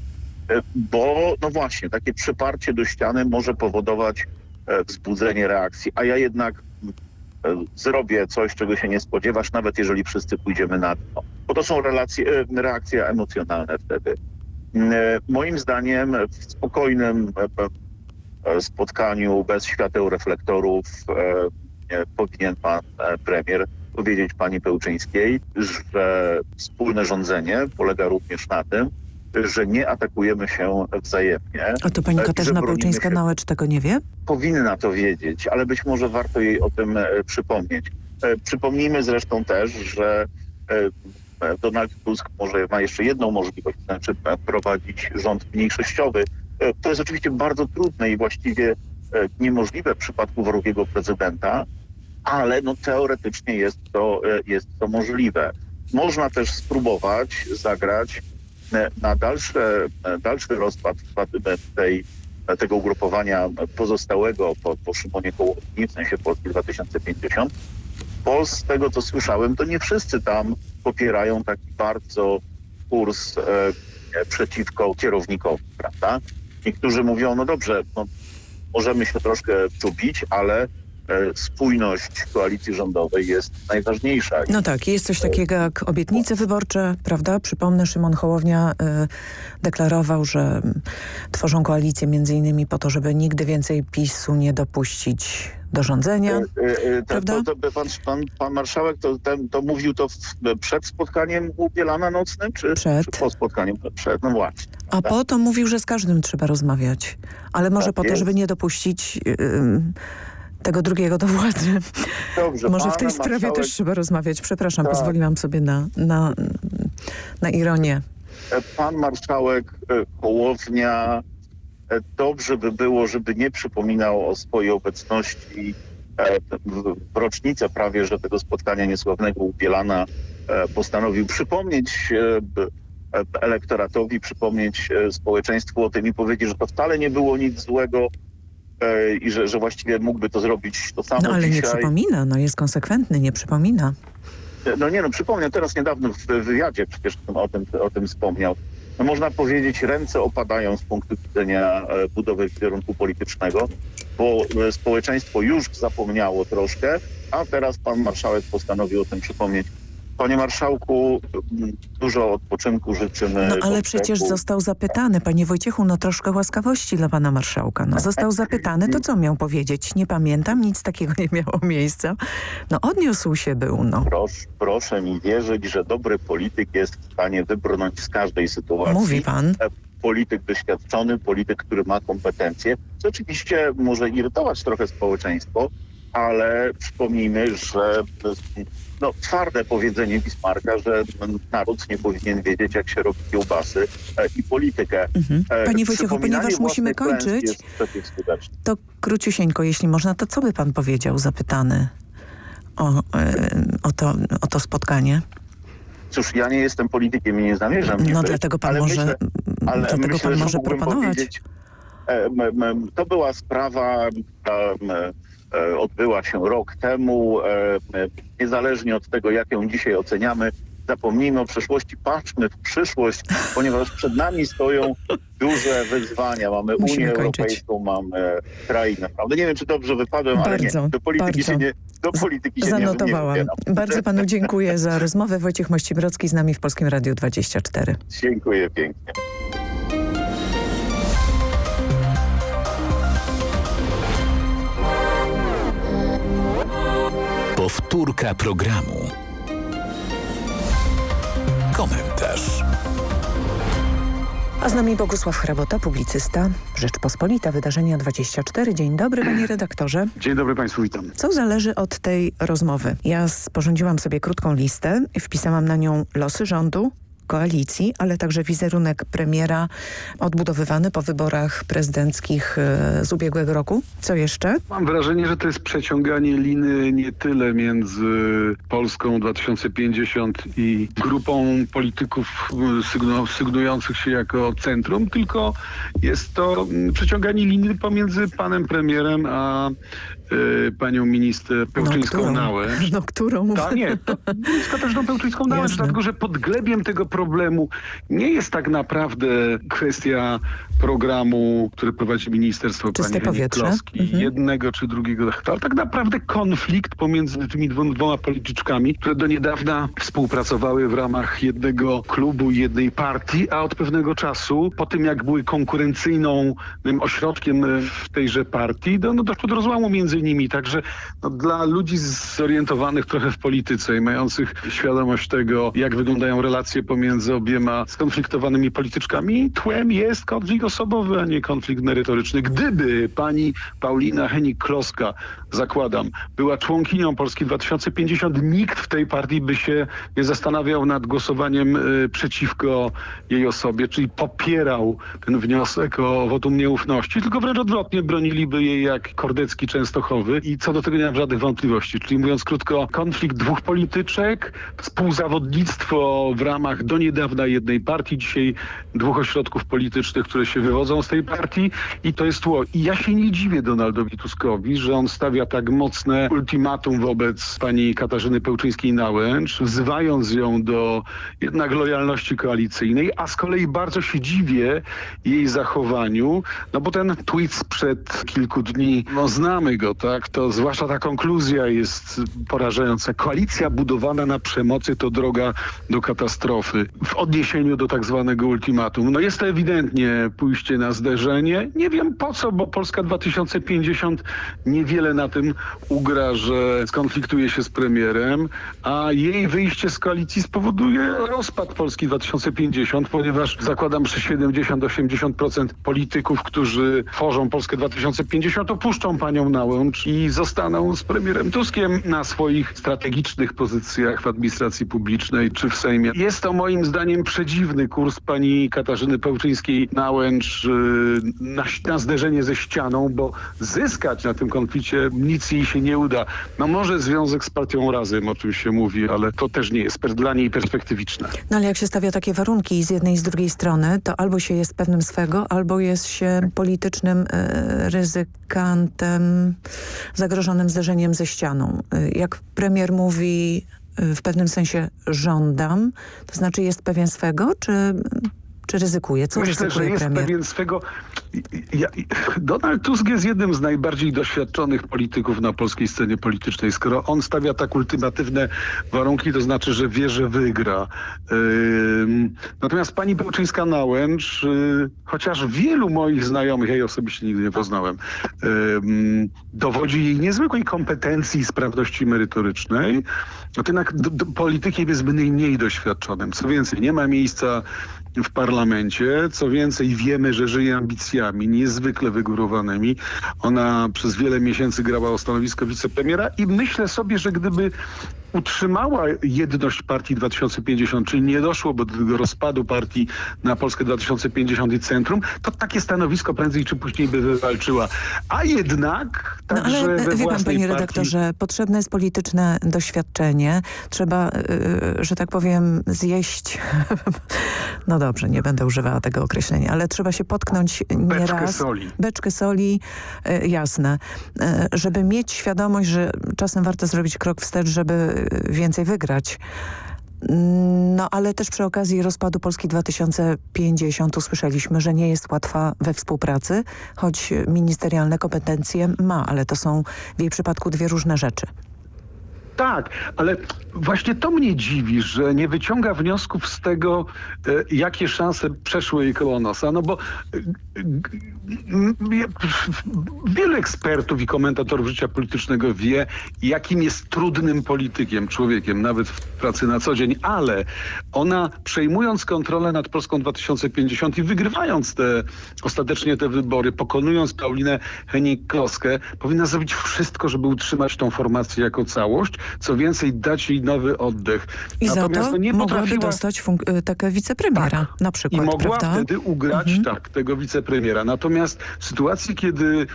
bo no właśnie, takie przyparcie do ściany może powodować wzbudzenie reakcji, a ja jednak e, zrobię coś, czego się nie spodziewasz, nawet jeżeli wszyscy pójdziemy na dno. Bo to są relacje, e, reakcje emocjonalne wtedy. E, Moim zdaniem w spokojnym e, e, spotkaniu bez świateł reflektorów e, e, powinien pan e, premier powiedzieć pani Pełczyńskiej, że wspólne rządzenie polega również na tym, że nie atakujemy się wzajemnie. A to pani e, Katarzyna bronimy Pełczyńska się na łęcz tego nie wie? powinna to wiedzieć, ale być może warto jej o tym e, przypomnieć. E, przypomnijmy zresztą też, że Donald Tusk może ma jeszcze jedną możliwość, to znaczy prowadzić rząd mniejszościowy. To jest oczywiście bardzo trudne i właściwie niemożliwe w przypadku wrogiego prezydenta, ale no, teoretycznie jest to, jest to możliwe. Można też spróbować zagrać na dalsze, dalszy rozpad tej tego ugrupowania pozostałego po, po Szymonie Kołowni, w sensie Polski 2050, bo z tego, co słyszałem, to nie wszyscy tam popierają taki bardzo kurs e, przeciwko kierownikowi, prawda? Niektórzy mówią, no dobrze, no, możemy się troszkę czubić, ale spójność koalicji rządowej jest najważniejsza. No tak, jest coś takiego jak obietnice wyborcze, prawda? Przypomnę, Szymon Hołownia y, deklarował, że tworzą koalicję między innymi po to, żeby nigdy więcej PiSu nie dopuścić do rządzenia. E, e, to, Prawda? to, to, pan, pan, pan marszałek to, ten, to mówił to w, przed spotkaniem u Bielana nocnym, czy, Przed. czy po spotkaniu? Przed, no właśnie. A po to mówił, że z każdym trzeba rozmawiać. Ale może Tak po to, jest. żeby nie dopuścić tego drugiego do władzy. Dobrze, może w tej sprawie marszałek- też trzeba rozmawiać. Przepraszam, Tak. pozwoliłam sobie na, na, na ironię. E, Pan marszałek e, Hołownia, e, dobrze by było, żeby nie przypominał o swojej obecności w rocznicę prawie, że tego spotkania niesławnego u Bielana e, postanowił przypomnieć elektoratowi, przypomnieć społeczeństwu o tym i powiedzieć, że to wcale nie było nic złego i że, że właściwie mógłby to zrobić to samo No ale nie dzisiaj. przypomina, no jest konsekwentny, nie przypomina. No nie no, przypomniał teraz niedawno w wywiadzie przecież o tym, o tym wspomniał. No można powiedzieć, ręce opadają z punktu widzenia e, budowy wizerunku politycznego, bo e, społeczeństwo już zapomniało troszkę, a teraz pan marszałek postanowił o tym przypomnieć. Panie marszałku, m, dużo odpoczynku życzymy. No ale przecież został zapytany, panie Wojciechu, no troszkę łaskawości dla pana marszałka. No został zapytany, to co miał powiedzieć? Nie pamiętam, nic takiego nie miało [laughs] miejsca. No odniósł się był, no. Proszę, proszę mi wierzyć, że dobry polityk jest w stanie wybrnąć z każdej sytuacji. Mówi pan. E, Polityk doświadczony, polityk, który ma kompetencje, co oczywiście może irytować trochę społeczeństwo, ale przypomnijmy, że no, twarde powiedzenie Bismarcka, że naród nie powinien wiedzieć, jak się robi kiełbasy e, i politykę. E, Mhm. Panie Wojciechu, ponieważ musimy kończyć, to króciusieńko, jeśli można, to co by pan powiedział zapytany o, e, o, to, o to spotkanie? Cóż, ja nie jestem politykiem i nie zamierzam No być, dlatego pan może- myślę, dlatego myślę, pan że może proponować. e, To była sprawa, e, odbyła się rok temu. e, m, Niezależnie od tego, jak ją dzisiaj oceniamy, zapomnijmy o przeszłości, patrzmy w przyszłość, ponieważ przed nami stoją duże wyzwania. Mamy Musimy Unię kończyć. Europejską, mamy kraj naprawdę. Nie wiem, czy dobrze wypadłem, ale Bardzo, nie. Do polityki bardzo. się nie, do polityki się nie, nie Zanotowałam. wybieram. Bardzo panu dziękuję za [laughs] rozmowę. Wojciech Mościbrocki z nami w Polskim Radiu 24. Dziękuję pięknie. Powtórka programu. Komentarz. A z nami Bogusław Hrabota, publicysta, Rzeczpospolita, Wydarzenia 24. Dzień dobry, panie redaktorze. Dzień dobry Państwu, witam. Co zależy od tej rozmowy? Ja sporządziłam sobie krótką listę i wpisałam na nią losy rządu, koalicji, ale także wizerunek premiera odbudowywany po wyborach prezydenckich e, z ubiegłego roku. Co jeszcze? Mam wrażenie, że to jest przeciąganie liny nie tyle między Polską 2050 i grupą polityków sygnu- sygnujących się jako centrum, tylko jest to mm, przeciąganie liny pomiędzy panem premierem a panią minister Pełczyńską-Nałęcz. No którą? Tak, nie, to z Katarzyną Pełczyńską-Nałęcz, Jasne. dlatego że podglebiem tego problemu nie jest tak naprawdę kwestia programu, który prowadzi ministerstwo Czyste pani. Kloski, Mhm. jednego czy drugiego, ale tak naprawdę konflikt pomiędzy tymi dwoma, polityczkami, które do niedawna współpracowały w ramach jednego klubu i jednej partii, a od pewnego czasu, po tym jak były konkurencyjną ośrodkiem w tejże partii, no, doszło do rozłamu między nimi. Także no, dla ludzi zorientowanych trochę w polityce i mających świadomość tego, jak wyglądają relacje pomiędzy obiema skonfliktowanymi polityczkami, tłem jest konflikt osobowy, a nie konflikt merytoryczny. Gdyby pani Paulina Henik-Kloska, zakładam, była członkinią Polski 2050, nikt w tej partii by się nie zastanawiał nad głosowaniem y, przeciwko jej osobie, czyli popierał ten wniosek o wotum nieufności, tylko wręcz odwrotnie broniliby jej jak Kordecki I co do tego nie mam żadnych wątpliwości. Czyli mówiąc krótko, konflikt dwóch polityczek, współzawodnictwo w ramach do niedawna jednej partii, dzisiaj dwóch ośrodków politycznych, które się wywodzą z tej partii i to jest tło. I ja się nie dziwię Donaldowi Tuskowi, że on stawia tak mocne ultimatum wobec pani Katarzyny Pełczyńskiej-Nałęcz, wzywając ją do jednak lojalności koalicyjnej, a z kolei bardzo się dziwię jej zachowaniu, no bo ten tweet sprzed kilku dni, no znamy go, tak? To zwłaszcza ta konkluzja jest porażająca. Koalicja budowana na przemocy to droga do katastrofy. W odniesieniu do tak zwanego ultimatum. No jest to ewidentnie pójście na zderzenie. Nie wiem po co, bo Polska 2050 niewiele na tym ugra, że skonfliktuje się z premierem, a jej wyjście z koalicji spowoduje rozpad Polski 2050, ponieważ zakładam, że 70-80% polityków, którzy tworzą Polskę 2050 opuszczą panią I zostaną z premierem Tuskiem na swoich strategicznych pozycjach w administracji publicznej czy w Sejmie. Jest to moim zdaniem przedziwny kurs pani Katarzyny Pełczyńskiej-Nałęcz yy, na, na zderzenie ze ścianą, bo zyskać na tym konflikcie nic jej się nie uda. No może związek z partią Razem, o czym się mówi, ale to też nie jest dla niej perspektywiczne. No ale jak się stawia takie warunki z jednej i z drugiej strony, to albo się jest pewnym swego, albo jest się politycznym e, ryzykantem zagrożonym zderzeniem ze ścianą. E, jak premier mówi e, w pewnym sensie żądam, to znaczy jest pewien swego, czy Czy ryzykuje? Co Myślę, że ryzykuje jest premier? pewien swego... Ja, Donald Tusk jest jednym z najbardziej doświadczonych polityków na polskiej scenie politycznej. Skoro on stawia tak ultimatywne warunki, to znaczy, że wie, że wygra. Ym, Natomiast pani Bełczyńska-Nałęcz, y, chociaż wielu moich znajomych, ja jej osobiście nigdy nie poznałem, ym, dowodzi jej niezwykłej kompetencji i sprawności merytorycznej, no to jednak politykiem jest mniej doświadczonym. Co więcej, nie ma miejsca w parlamencie. Co więcej, wiemy, że żyje ambicjami niezwykle wygórowanymi. Ona przez wiele miesięcy grała o stanowisko wicepremiera i myślę sobie, że gdyby utrzymała jedność partii 2050, czyli nie doszło do tego rozpadu partii na Polskę 2050 i Centrum, to takie stanowisko prędzej czy później by wywalczyła. A jednak No także ale we wie pan, panie partii... redaktorze, potrzebne jest polityczne doświadczenie. Trzeba, yy, że tak powiem, zjeść... [laughs] no dobrze, nie będę używała tego określenia, ale trzeba się potknąć Beczkę nieraz. soli. Beczkę soli, yy, jasne. Yy, żeby mieć świadomość, że czasem warto zrobić krok wstecz, żeby więcej wygrać. No ale też przy okazji rozpadu Polski 2050 usłyszeliśmy, że nie jest łatwa we współpracy, choć ministerialne kompetencje ma, ale to są w jej przypadku dwie różne rzeczy. Tak, ale właśnie to mnie dziwi, że nie wyciąga wniosków z tego, e, jakie szanse przeszły jej koło nosa. No bo e, wielu ekspertów i komentatorów życia politycznego wie, jakim jest trudnym politykiem, człowiekiem, nawet w pracy na co dzień, ale ona przejmując kontrolę nad Polską 2050 i wygrywając te, ostatecznie te wybory, pokonując Paulinę Henik-Kloskę, powinna zrobić wszystko, żeby utrzymać tą formację jako całość, co więcej dać jej nowy oddech. I za Natomiast to no, nie mogłaby potrafiła... dostać y, taką wicepremiera na I przykład, mogła prawda? wtedy ugrać tak, tego wicepremiera. Natomiast w sytuacji, kiedy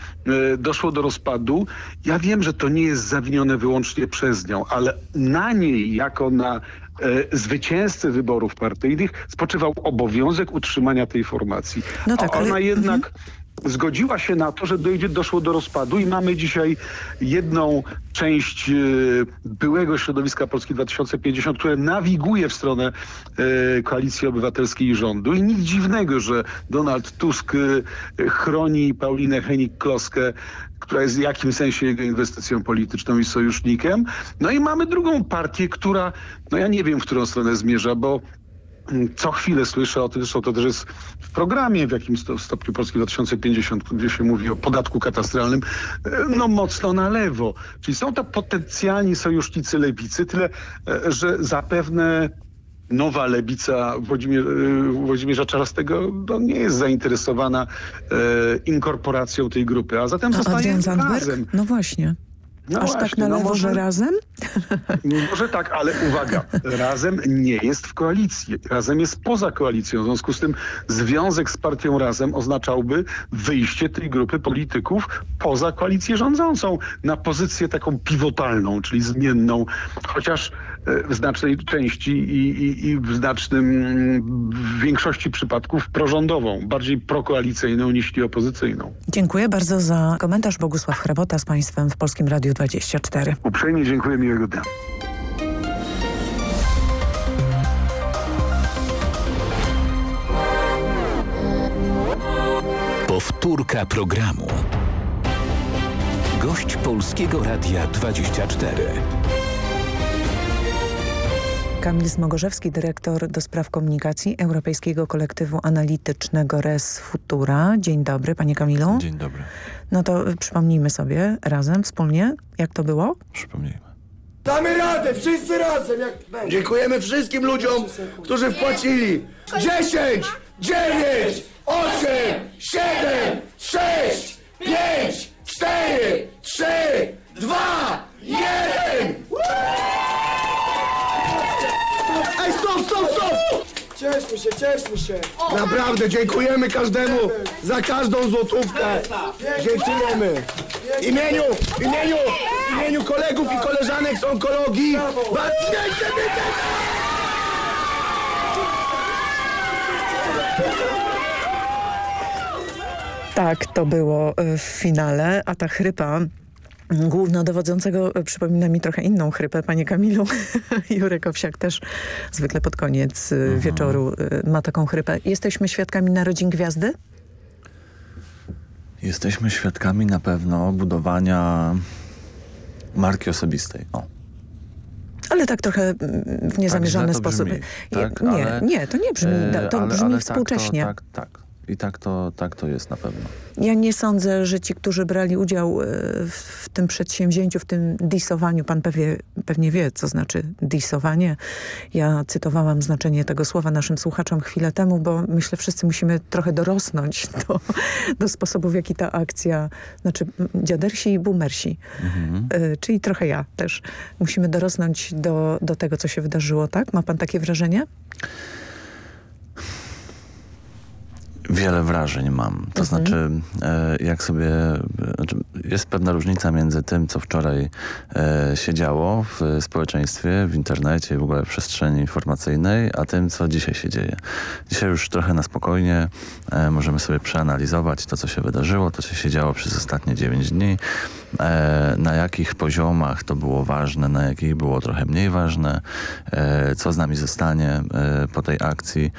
e, doszło do rozpadu, ja wiem, że to nie jest zawinione wyłącznie przez nią, ale na niej jako na e, zwycięzcy wyborów partyjnych spoczywał obowiązek utrzymania tej formacji. No tak, A ona ale- jednak zgodziła się na to, że dojdzie, doszło do rozpadu i mamy dzisiaj jedną część e, byłego środowiska Polski 2050, które nawiguje w stronę e, Koalicji Obywatelskiej i rządu. I nic dziwnego, że Donald Tusk e, chroni Paulinę Henik-Kloskę, która jest w jakimś sensie jego inwestycją polityczną i sojusznikiem. No i mamy drugą partię, która, no ja nie wiem, w którą stronę zmierza, bo co chwilę słyszę o tym, zresztą to też jest w programie w jakimś sto- stopniu Polski 2050, gdzie się mówi o podatku katastralnym, e, no mocno na lewo. Czyli są to potencjalni sojusznicy lewicy, tyle, e, że zapewne nowa lewica Włodzimierz, e, Włodzimierza Czarastego no, nie jest zainteresowana e, inkorporacją tej grupy, a zatem A zostaje razem. No właśnie. No Aż tak właśnie, na no lewo, może- że razem? [laughs] Może tak, ale uwaga, Razem nie jest w koalicji. Razem jest poza koalicją. W związku z tym związek z partią Razem oznaczałby wyjście tej grupy polityków poza koalicję rządzącą na pozycję taką pivotalną, czyli zmienną, chociaż w znacznej części i, i, i w znacznym, w większości przypadków prorządową, bardziej prokoalicyjną niż i opozycyjną. Dziękuję bardzo za komentarz. Bogusław Hrabota z Państwem w Polskim Radiu 24. Uprzejmie dziękuję, miłego dnia. Powtórka programu. Gość Polskiego Radia 24. Kamil Smogorzewski, dyrektor do spraw komunikacji Europejskiego Kolektywu Analitycznego Res Futura. Dzień dobry, panie Kamilu. Dzień dobry. No to przypomnijmy sobie razem, wspólnie, jak to było? Przypomnijmy. Damy radę, wszyscy razem. Jak... Dziękujemy wszystkim ludziom, którzy wpłacili. 10, 9, 8, 7, 6, 5, 4, 3, 2, 1. Cieszmy się, cieszmy się. Naprawdę, dziękujemy każdemu za każdą złotówkę. Dziękujemy. W imieniu, w imieniu, w imieniu kolegów i koleżanek z onkologii. Tak, to było y, w finale, a ta chrypa głównodowodzącego e, przypomina mi trochę inną chrypę, panie Kamilu. [laughs] Jurek Owsiak też zwykle pod koniec mhm. wieczoru e, ma taką chrypę. Jesteśmy świadkami narodzin gwiazdy? Jesteśmy świadkami na pewno budowania marki osobistej. O. Ale tak trochę w niezamierzony tak sposób. Brzmi, tak? nie, ale, nie, to nie brzmi, to ale, brzmi ale współcześnie. Tak, to, tak, tak. I tak to, tak to jest na pewno. Ja nie sądzę, że ci, którzy brali udział e, w tym przedsięwzięciu, w tym disowaniu, pan pewnie, pewnie wie, co znaczy disowanie. Ja cytowałam znaczenie tego słowa naszym słuchaczom chwilę temu, bo myślę, wszyscy musimy trochę dorosnąć [laughs] do, do sposobu, w jaki ta akcja, znaczy dziadersi i boomersi, mhm. Y, czyli trochę ja też, musimy dorosnąć do, do tego, co się wydarzyło, tak? Ma pan takie wrażenie? Wiele wrażeń mam. To mhm. znaczy, e, jak sobie... Znaczy jest pewna różnica między tym, co wczoraj e, się działo w społeczeństwie, w internecie i w ogóle w przestrzeni informacyjnej, a tym, co dzisiaj się dzieje. Dzisiaj już trochę na spokojnie e, możemy sobie przeanalizować to, co się wydarzyło, to, co się działo przez ostatnie 9 dni, e, na jakich poziomach to było ważne, na jakich było trochę mniej ważne, e, co z nami zostanie e, po tej akcji.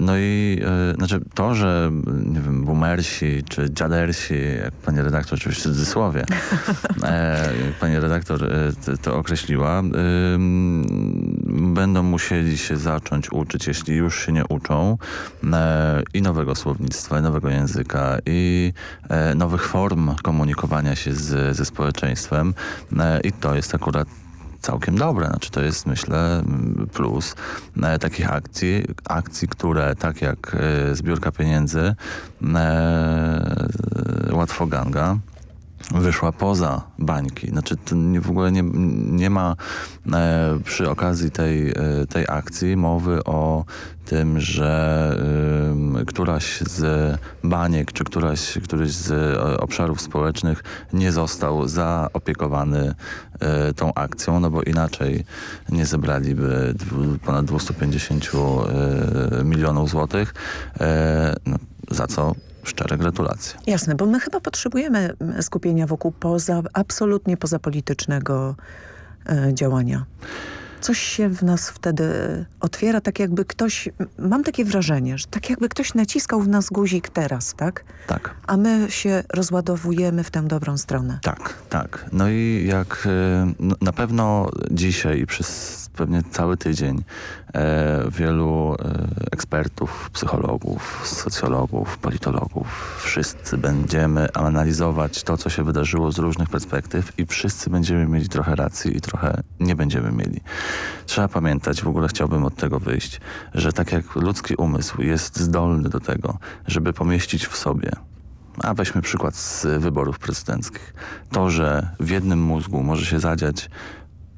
no i znaczy to, że nie wiem, boomersi czy dziadersi, jak pani redaktor oczywiście cudzysłowie, [laughs] e, pani redaktor e, to określiła, będą musieli się zacząć uczyć, jeśli już się nie uczą, e, i nowego słownictwa, i nowego języka, i nowych form komunikowania się z, ze społeczeństwem. I to jest akurat całkiem dobre. Znaczy to jest myślę plus e, takich akcji, akcji, które tak jak e, zbiórka pieniędzy e, Łatwoganga wyszła poza bańki. Znaczy w ogóle nie, nie ma e, przy okazji tej, e, tej akcji mowy o tym, że e, któraś z baniek, czy któraś, któryś z obszarów społecznych nie został zaopiekowany e, tą akcją, no bo inaczej nie zebraliby ponad 250 e, milionów złotych, e, no, za co Szczere gratulacje. Jasne, bo my chyba potrzebujemy skupienia wokół poza, absolutnie pozapolitycznego e, działania. Coś się w nas wtedy otwiera, tak jakby ktoś, mam takie wrażenie, że tak jakby ktoś naciskał w nas guzik teraz, tak? Tak. A my się rozładowujemy w tę dobrą stronę. Tak, tak. No i jak e, na pewno dzisiaj przez pewnie cały tydzień e, wielu e, ekspertów, psychologów, socjologów, politologów, wszyscy będziemy analizować to, co się wydarzyło z różnych perspektyw i wszyscy będziemy mieli trochę racji i trochę nie będziemy mieli. Trzeba pamiętać, w ogóle chciałbym od tego wyjść, że tak jak ludzki umysł jest zdolny do tego, żeby pomieścić w sobie a weźmy przykład z wyborów prezydenckich. To, że w jednym mózgu może się zadziać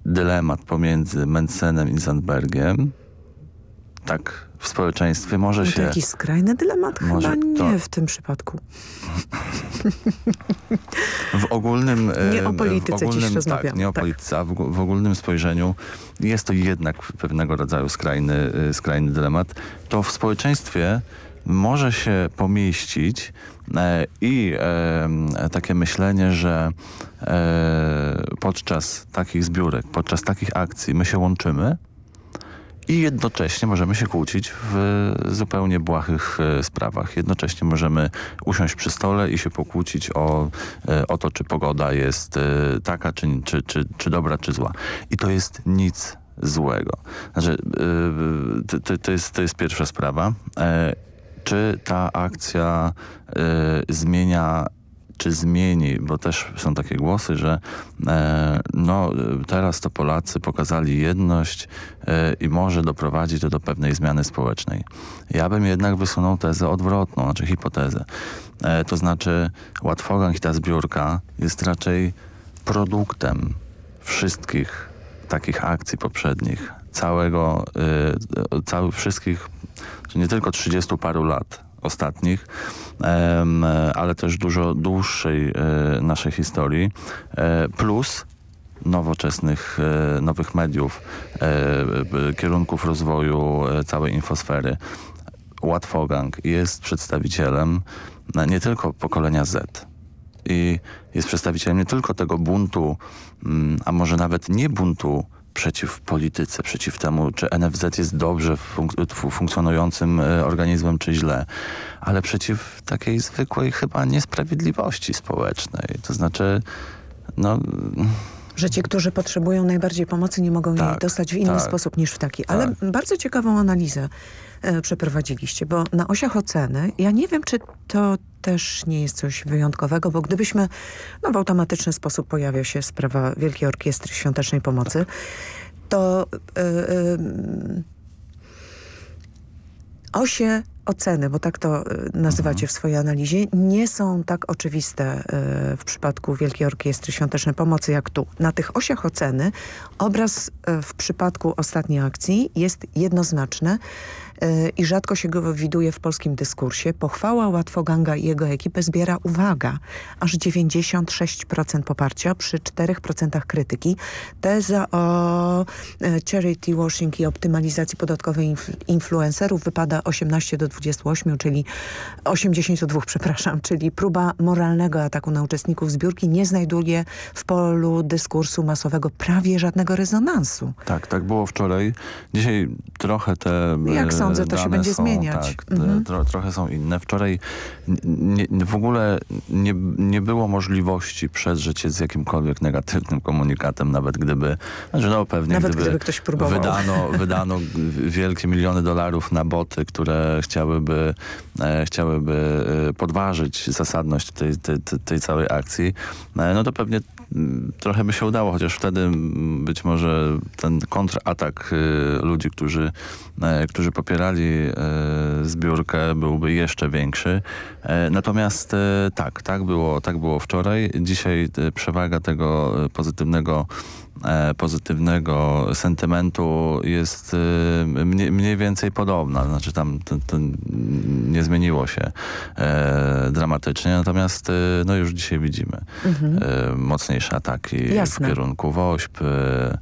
dylemat pomiędzy Mencenem i Zandbergiem, tak w społeczeństwie może no to się... jakiś skrajny dylemat? Może Chyba nie to... w tym przypadku. [laughs] w ogólnym... Nie o polityce ogólnym, dziś rozmawiamy. Tak, nie o tak. polityce, a w, w, ogólnym spojrzeniu jest to jednak pewnego rodzaju skrajny, y, skrajny dylemat. To w społeczeństwie może się pomieścić i e, takie myślenie, że e, podczas takich zbiórek, podczas takich akcji my się łączymy i jednocześnie możemy się kłócić w zupełnie błahych e, sprawach. Jednocześnie możemy usiąść przy stole i się pokłócić o, o to, czy pogoda jest taka, czy, czy, czy, czy dobra, czy zła. I to jest nic złego. Znaczy, to, to, jest, to jest pierwsza sprawa czy ta akcja y, zmienia czy zmieni, bo też są takie głosy, że e, no, teraz to Polacy pokazali jedność e, i może doprowadzić to do pewnej zmiany społecznej. Ja bym jednak wysunął tezę odwrotną, znaczy hipotezę. E, to znaczy Łatwogang i ta zbiórka jest raczej produktem wszystkich takich akcji poprzednich, całego, y, całych wszystkich nie tylko 30 paru lat ostatnich, ale też dużo dłuższej e, naszej historii, e, plus nowoczesnych, e, nowych mediów, kierunków rozwoju całej infosfery. Łatwogang jest przedstawicielem nie tylko pokolenia Z, i jest przedstawicielem nie tylko tego buntu, mm, a może nawet nie buntu przeciw polityce, przeciw temu, czy NFZ jest dobrze funk funkcjonującym e, organizmem, czy źle, ale przeciw takiej zwykłej chyba niesprawiedliwości społecznej. To znaczy, no... Że ci, którzy potrzebują najbardziej pomocy, nie mogą Tak, jej dostać w inny tak, sposób niż w taki. Ale bardzo ciekawą analizę przeprowadziliście, bo na osiach oceny, ja nie wiem, czy to też nie jest coś wyjątkowego, bo gdybyśmy, no w automatyczny sposób pojawia się sprawa Wielkiej Orkiestry Świątecznej Pomocy, to e, e, osie oceny, bo tak to e, nazywacie w swojej analizie, nie są tak oczywiste e, w przypadku Wielkiej Orkiestry Świątecznej Pomocy jak tu. Na tych osiach oceny obraz e, w przypadku ostatniej akcji jest jednoznaczny. e, i rzadko się go widuje w polskim dyskursie. Pochwała Łatwoganga i jego ekipy zbiera uwaga, aż 96% poparcia przy 4% krytyki. Teza o e, charity washing i optymalizacji podatkowej inf influencerów wypada 18 do 28, czyli 82, przepraszam, czyli próba moralnego ataku na uczestników zbiórki nie znajduje w polu dyskursu masowego prawie żadnego rezonansu. Tak, tak było wczoraj. Dzisiaj trochę te Jak e, sądzę, to się będzie są, zmieniać. Tak, Mhm. tro, trochę są inne. Wczoraj nie, nie, w ogóle nie, nie było możliwości przedrzeć się z jakimkolwiek negatywnym komunikatem, nawet gdyby, znaczy no pewnie Nawet gdyby, gdyby ktoś próbował. wydano, wydano wielkie miliony dolarów na boty, które chciałyby, e, chciałyby e, podważyć zasadność tej, tej, tej, całej akcji, e, no to pewnie mm, trochę by się udało, chociaż wtedy mm, być może ten kontratak y, ludzi, którzy, e, którzy popierali e, zbiórkę byłby jeszcze większy. E, Natomiast e, tak, tak było, tak było wczoraj. Dzisiaj przewaga tego pozytywnego pozytywnego sentymentu jest mniej, mniej więcej podobna. Znaczy tam to, to nie zmieniło się e, dramatycznie, natomiast no już dzisiaj widzimy Mhm. e, mocniejsze ataki Jasne. w kierunku WOŚP. e,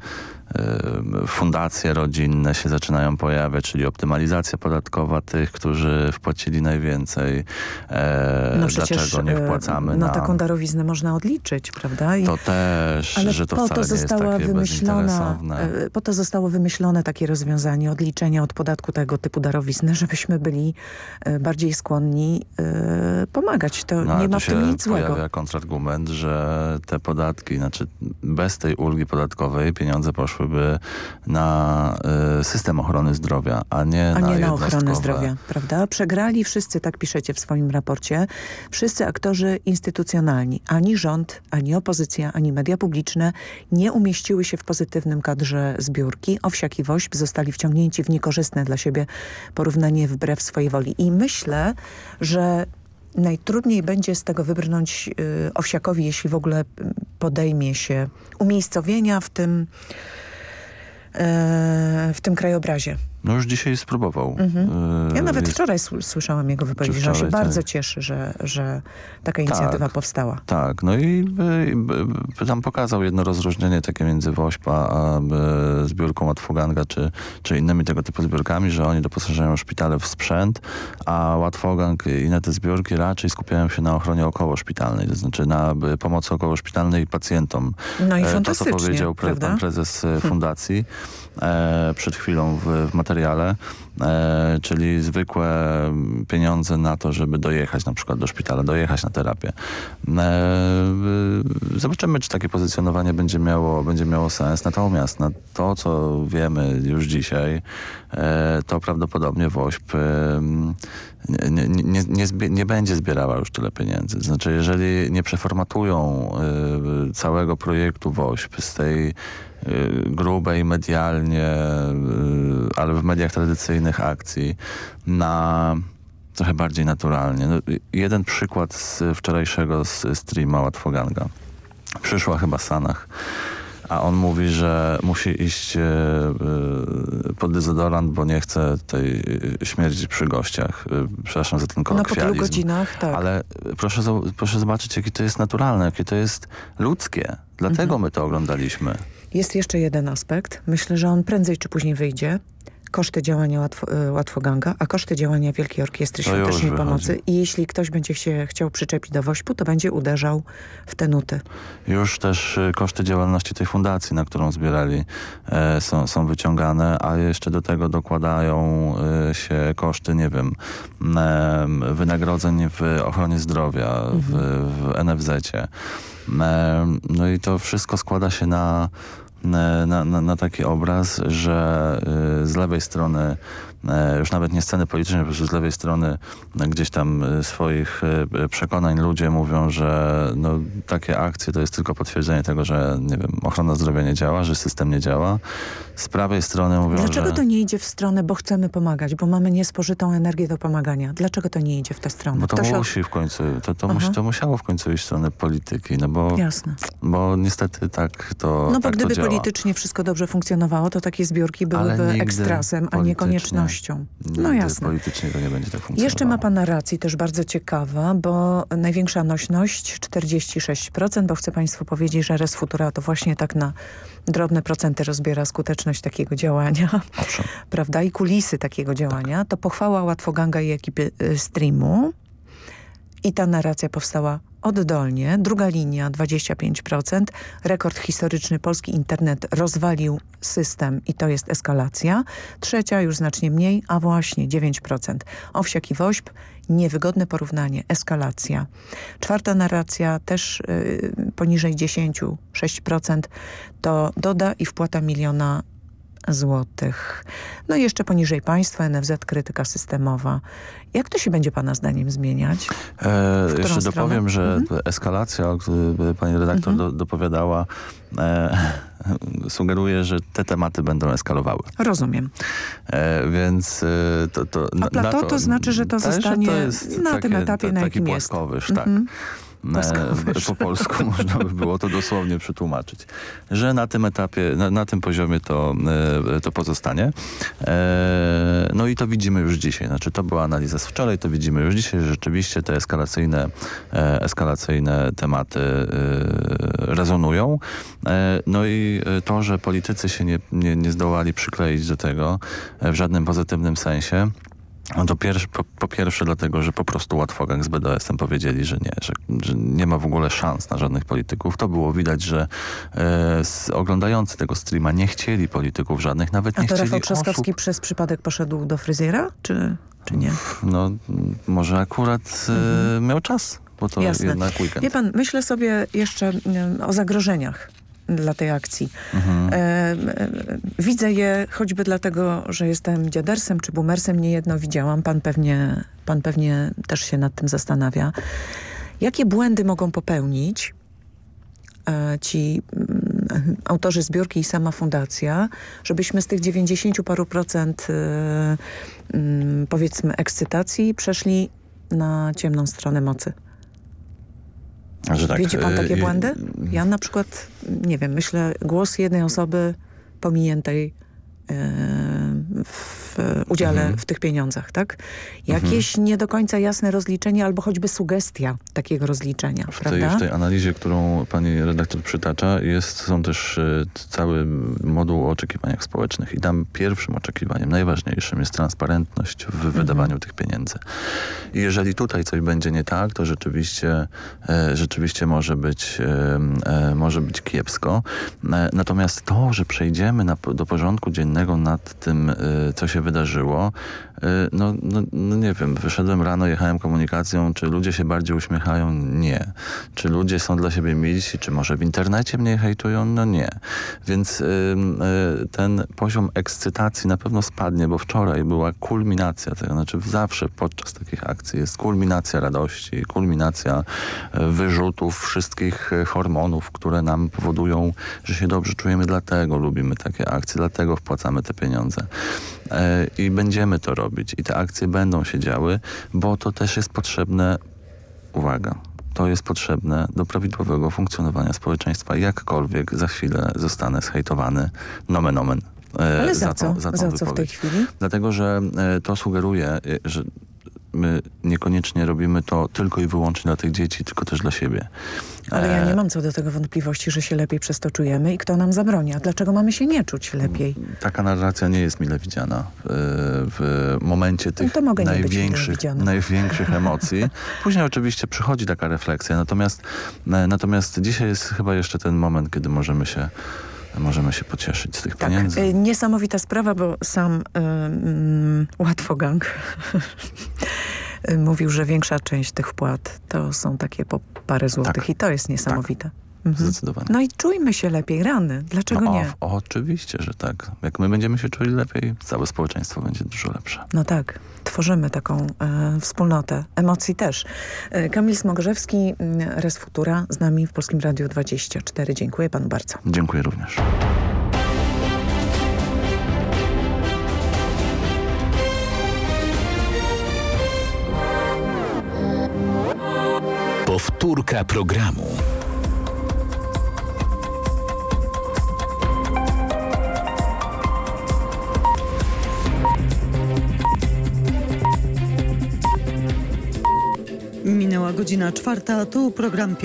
Fundacje rodzinne się zaczynają pojawiać, czyli optymalizacja podatkowa tych, którzy wpłacili najwięcej. E, No dlaczego nie e, wpłacamy no na... taką darowiznę można odliczyć, prawda? I, To też, ale że to po to nie jest została takie wymyślona, e, po to zostało wymyślone takie rozwiązanie odliczenia od podatku tego typu darowizny, żebyśmy byli e, bardziej skłonni pomagać. To No, nie ma w tym nic złego. pojawia kontrargument, że te podatki, znaczy bez tej ulgi podatkowej pieniądze poszłyby na y, system ochrony zdrowia, a nie a na nie na ochronę zdrowia, prawda? Przegrali wszyscy, tak piszecie w swoim raporcie, wszyscy aktorzy instytucjonalni. Ani rząd, ani opozycja, ani media publiczne nie umieściły się w pozytywnym kadrze zbiórki. Owsiak i Wośp zostali wciągnięci w niekorzystne dla siebie porównanie wbrew swojej woli. I myślę, że najtrudniej będzie z tego wybrnąć y, Owsiakowi, jeśli w ogóle y, podejmie się umiejscowienia w tym, e, w tym krajobrazie. No już dzisiaj spróbował. Mhm. Y, Ja nawet jest- wczoraj sł- słyszałam jego wypowiedź, że on się wczoraj, bardzo tak. cieszy, że, że taka inicjatywa Tak. powstała. Tak, no i y, y, tam pokazał jedno rozróżnienie takie między Wośpa a y, zbiórką Łatwoganga, czy, czy innymi tego typu zbiórkami, że oni doposażają szpitale w sprzęt, a Łatwogang i inne te zbiórki raczej skupiają się na ochronie okołoszpitalnej, to znaczy na pomocy okołoszpitalnej pacjentom. No i E, To, co fantastycznie, powiedział pre, pan prezes e, fundacji e, przed chwilą w, w materiale, e, czyli zwykłe pieniądze na to, żeby dojechać na przykład do szpitala, dojechać na terapię. E, zobaczymy, czy takie pozycjonowanie będzie miało, będzie miało sens. Natomiast na to, co wiemy już dzisiaj, e, to prawdopodobnie WOŚP e, nie, nie, nie, nie, będzie zbierała już tyle pieniędzy. Znaczy, jeżeli nie przeformatują całego projektu WOŚP z tej grubej, medialnie, y, ale w mediach tradycyjnych akcji na trochę bardziej naturalnie. No, y, jeden przykład z wczorajszego streama Łatwoganga. Przyszła chyba Sanach a on mówi, że musi iść e, pod dezodorant, bo nie chce tej śmierdzić przy gościach. Przepraszam za ten No po tylu kolokwializm. godzinach, tak. Ale proszę, proszę zobaczyć, jakie to jest naturalne, jakie to jest ludzkie. Dlatego Mhm. my to oglądaliśmy. Jest jeszcze jeden aspekt. Myślę, że on prędzej czy później wyjdzie. Koszty działania łatwo, y, Łatwoganga, a koszty działania Wielkiej Orkiestry To Świątecznej. Pomocy. I jeśli ktoś będzie się chciał przyczepić do Wośpu, to będzie uderzał w te nuty. Już też y, koszty działalności tej fundacji, na którą zbierali, e, są, są wyciągane, a jeszcze do tego dokładają y, się koszty, nie wiem, em, wynagrodzeń w ochronie zdrowia, w, w NFZ-cie. No i to wszystko składa się na, na, na, na taki obraz, że y, z lewej strony e, już nawet nie sceny politycznej, po prostu z lewej strony e, gdzieś tam e, swoich e, przekonań ludzie mówią, że no, takie akcje to jest tylko potwierdzenie tego, że nie wiem, ochrona zdrowia nie działa, że system nie działa. Z prawej strony mówią, Dlaczego że... to nie idzie w stronę, bo chcemy pomagać, bo mamy niespożytą energię do pomagania? Dlaczego to nie idzie w tę stronę? Bo to Kto się- musi w końcu, to, to, musi, to musiało w końcu iść w stronę polityki, no bo, Jasne. bo niestety tak to No bo tak gdyby politycznie wszystko dobrze funkcjonowało, to takie zbiórki byłyby ekstrasem, a nie koniecznością. No jasne. Politycznie to nie będzie tak funkcjonowało. Jeszcze ma pan racji, też bardzo ciekawa, bo największa nośność 46%, bo chcę państwu powiedzieć, że Res Futura to właśnie tak na drobne procenty rozbiera skuteczność takiego działania, [laughs] prawda, i kulisy takiego działania. To pochwała Łatwoganga i ekipy y, streamu i ta narracja powstała oddolnie. Druga linia 25%. Rekord historyczny polski internet rozwalił system i to jest eskalacja. Trzecia już znacznie mniej, a właśnie 9%. Owsiak i Wośp, niewygodne porównanie, eskalacja. Czwarta narracja też y, poniżej 10, 6% to doda i wpłata miliona złotych. No i jeszcze poniżej państwa, NFZ, krytyka systemowa. Jak to się będzie pana zdaniem zmieniać? E, jeszcze stronę? dopowiem, że Mhm. eskalacja, o której pani redaktor do, dopowiadała, e, [laughs] sugeruje, że te tematy będą eskalowały. Rozumiem. E, więc e, to, to, na- A plateau na to znaczy, że to też, zostanie to na takie, tym etapie, ta- na taki jakim jest. płaskowyż, tak. Mhm. E. Po polsku [laughs] można by było to dosłownie przetłumaczyć, że na tym etapie, na, na tym poziomie to, e, to pozostanie. E, no i to widzimy już dzisiaj. Znaczy to była analiza z wczoraj, to widzimy już dzisiaj, że rzeczywiście te eskalacyjne, eskalacyjne tematy rezonują. No i to, że politycy się nie, nie, nie zdołali przykleić do tego w żadnym pozytywnym sensie, no to pierwszy, po, po pierwsze dlatego, że po prostu łatwogang z BDS-em powiedzieli, że nie, że, że nie ma w ogóle szans na żadnych polityków. To było widać, że e, oglądający tego streama nie chcieli polityków żadnych, nawet A nie to chcieli Rafał Trzaskowski osób. przez przypadek poszedł do fryzjera, czy, czy nie? No może akurat e, miał czas, bo to Mhm. Jasne. jednak weekend. Wie pan, myślę sobie jeszcze mm, o zagrożeniach dla tej akcji. Mhm. E, e, widzę je choćby dlatego, że jestem dziadersem czy boomersem, niejedno widziałam. Pan pewnie, pan pewnie też się nad tym zastanawia. Jakie błędy mogą popełnić e, ci mm, autorzy zbiórki i sama fundacja, żebyśmy z tych 90 paru procent mm, powiedzmy ekscytacji przeszli na ciemną stronę mocy. Że tak, Widzi pan takie i- błędy? Ja na przykład, nie wiem, myślę głos jednej osoby pominiętej w udziale Mhm. w tych pieniądzach, tak? Jakieś nie do końca jasne rozliczenie albo choćby sugestia takiego rozliczenia, W tej, prawda? w tej analizie, którą pani redaktor przytacza, jest, są też e, cały moduł o oczekiwaniach społecznych. I tam pierwszym oczekiwaniem, najważniejszym jest transparentność w Mhm. wydawaniu tych pieniędzy. I jeżeli tutaj coś będzie nie tak, to rzeczywiście, e, rzeczywiście może być, e, e, może być kiepsko. Natomiast to, że przejdziemy na, do porządku dziennego nad tym, e, co się wydarzyło, no, no, no nie wiem, wyszedłem rano, jechałem komunikacją, czy ludzie się bardziej uśmiechają? Nie. Czy ludzie są dla siebie milsi? Czy może w internecie mnie hejtują? No nie. Więc ym, y, ten poziom ekscytacji na pewno spadnie, bo wczoraj była kulminacja tego, znaczy zawsze podczas takich akcji jest kulminacja radości, kulminacja e, wyrzutów wszystkich e, hormonów, które nam powodują, że się dobrze czujemy, dlatego lubimy takie akcje, dlatego wpłacamy te pieniądze. E, I będziemy to robić i te akcje będą się działy, bo to też jest potrzebne, uwaga, to jest potrzebne do prawidłowego funkcjonowania społeczeństwa. Jakkolwiek za chwilę zostanę zhejtowany, nomen omen. e, Ale za, tą- co? za tą Za co w tej chwili? Dlatego, że e, to sugeruje, że my niekoniecznie robimy to tylko i wyłącznie dla tych dzieci, tylko też dla siebie. Ale ja E, nie mam co do tego wątpliwości, że się lepiej przez to czujemy i kto nam zabroni. Dlaczego mamy się nie czuć lepiej? Taka narracja nie jest mile widziana e, w momencie tych No być mile największych, największych emocji. [laughs] Później oczywiście przychodzi taka refleksja, natomiast, e, natomiast dzisiaj jest chyba jeszcze ten moment, kiedy możemy się, możemy się pocieszyć z tych pieniędzy. Y, Niesamowita sprawa, bo sam y, mm, Łatwogang y, [laughs] mówił, że większa część tych wpłat to są takie po parę złotych i to jest niesamowite. Mhm. Zdecydowanie. No i czujmy się lepiej, rany. Dlaczego no, nie? O, oczywiście, że tak. Jak my będziemy się czuli lepiej, całe społeczeństwo będzie dużo lepsze. No tak, tworzymy taką e, wspólnotę, emocji też. E, Kamil Smogorzewski, mm, Res Futura, z nami w Polskim Radiu 24. Dziękuję panu bardzo. Dziękuję również. Powtórka programu. Minęła godzina czwarta, tu program pierwszy.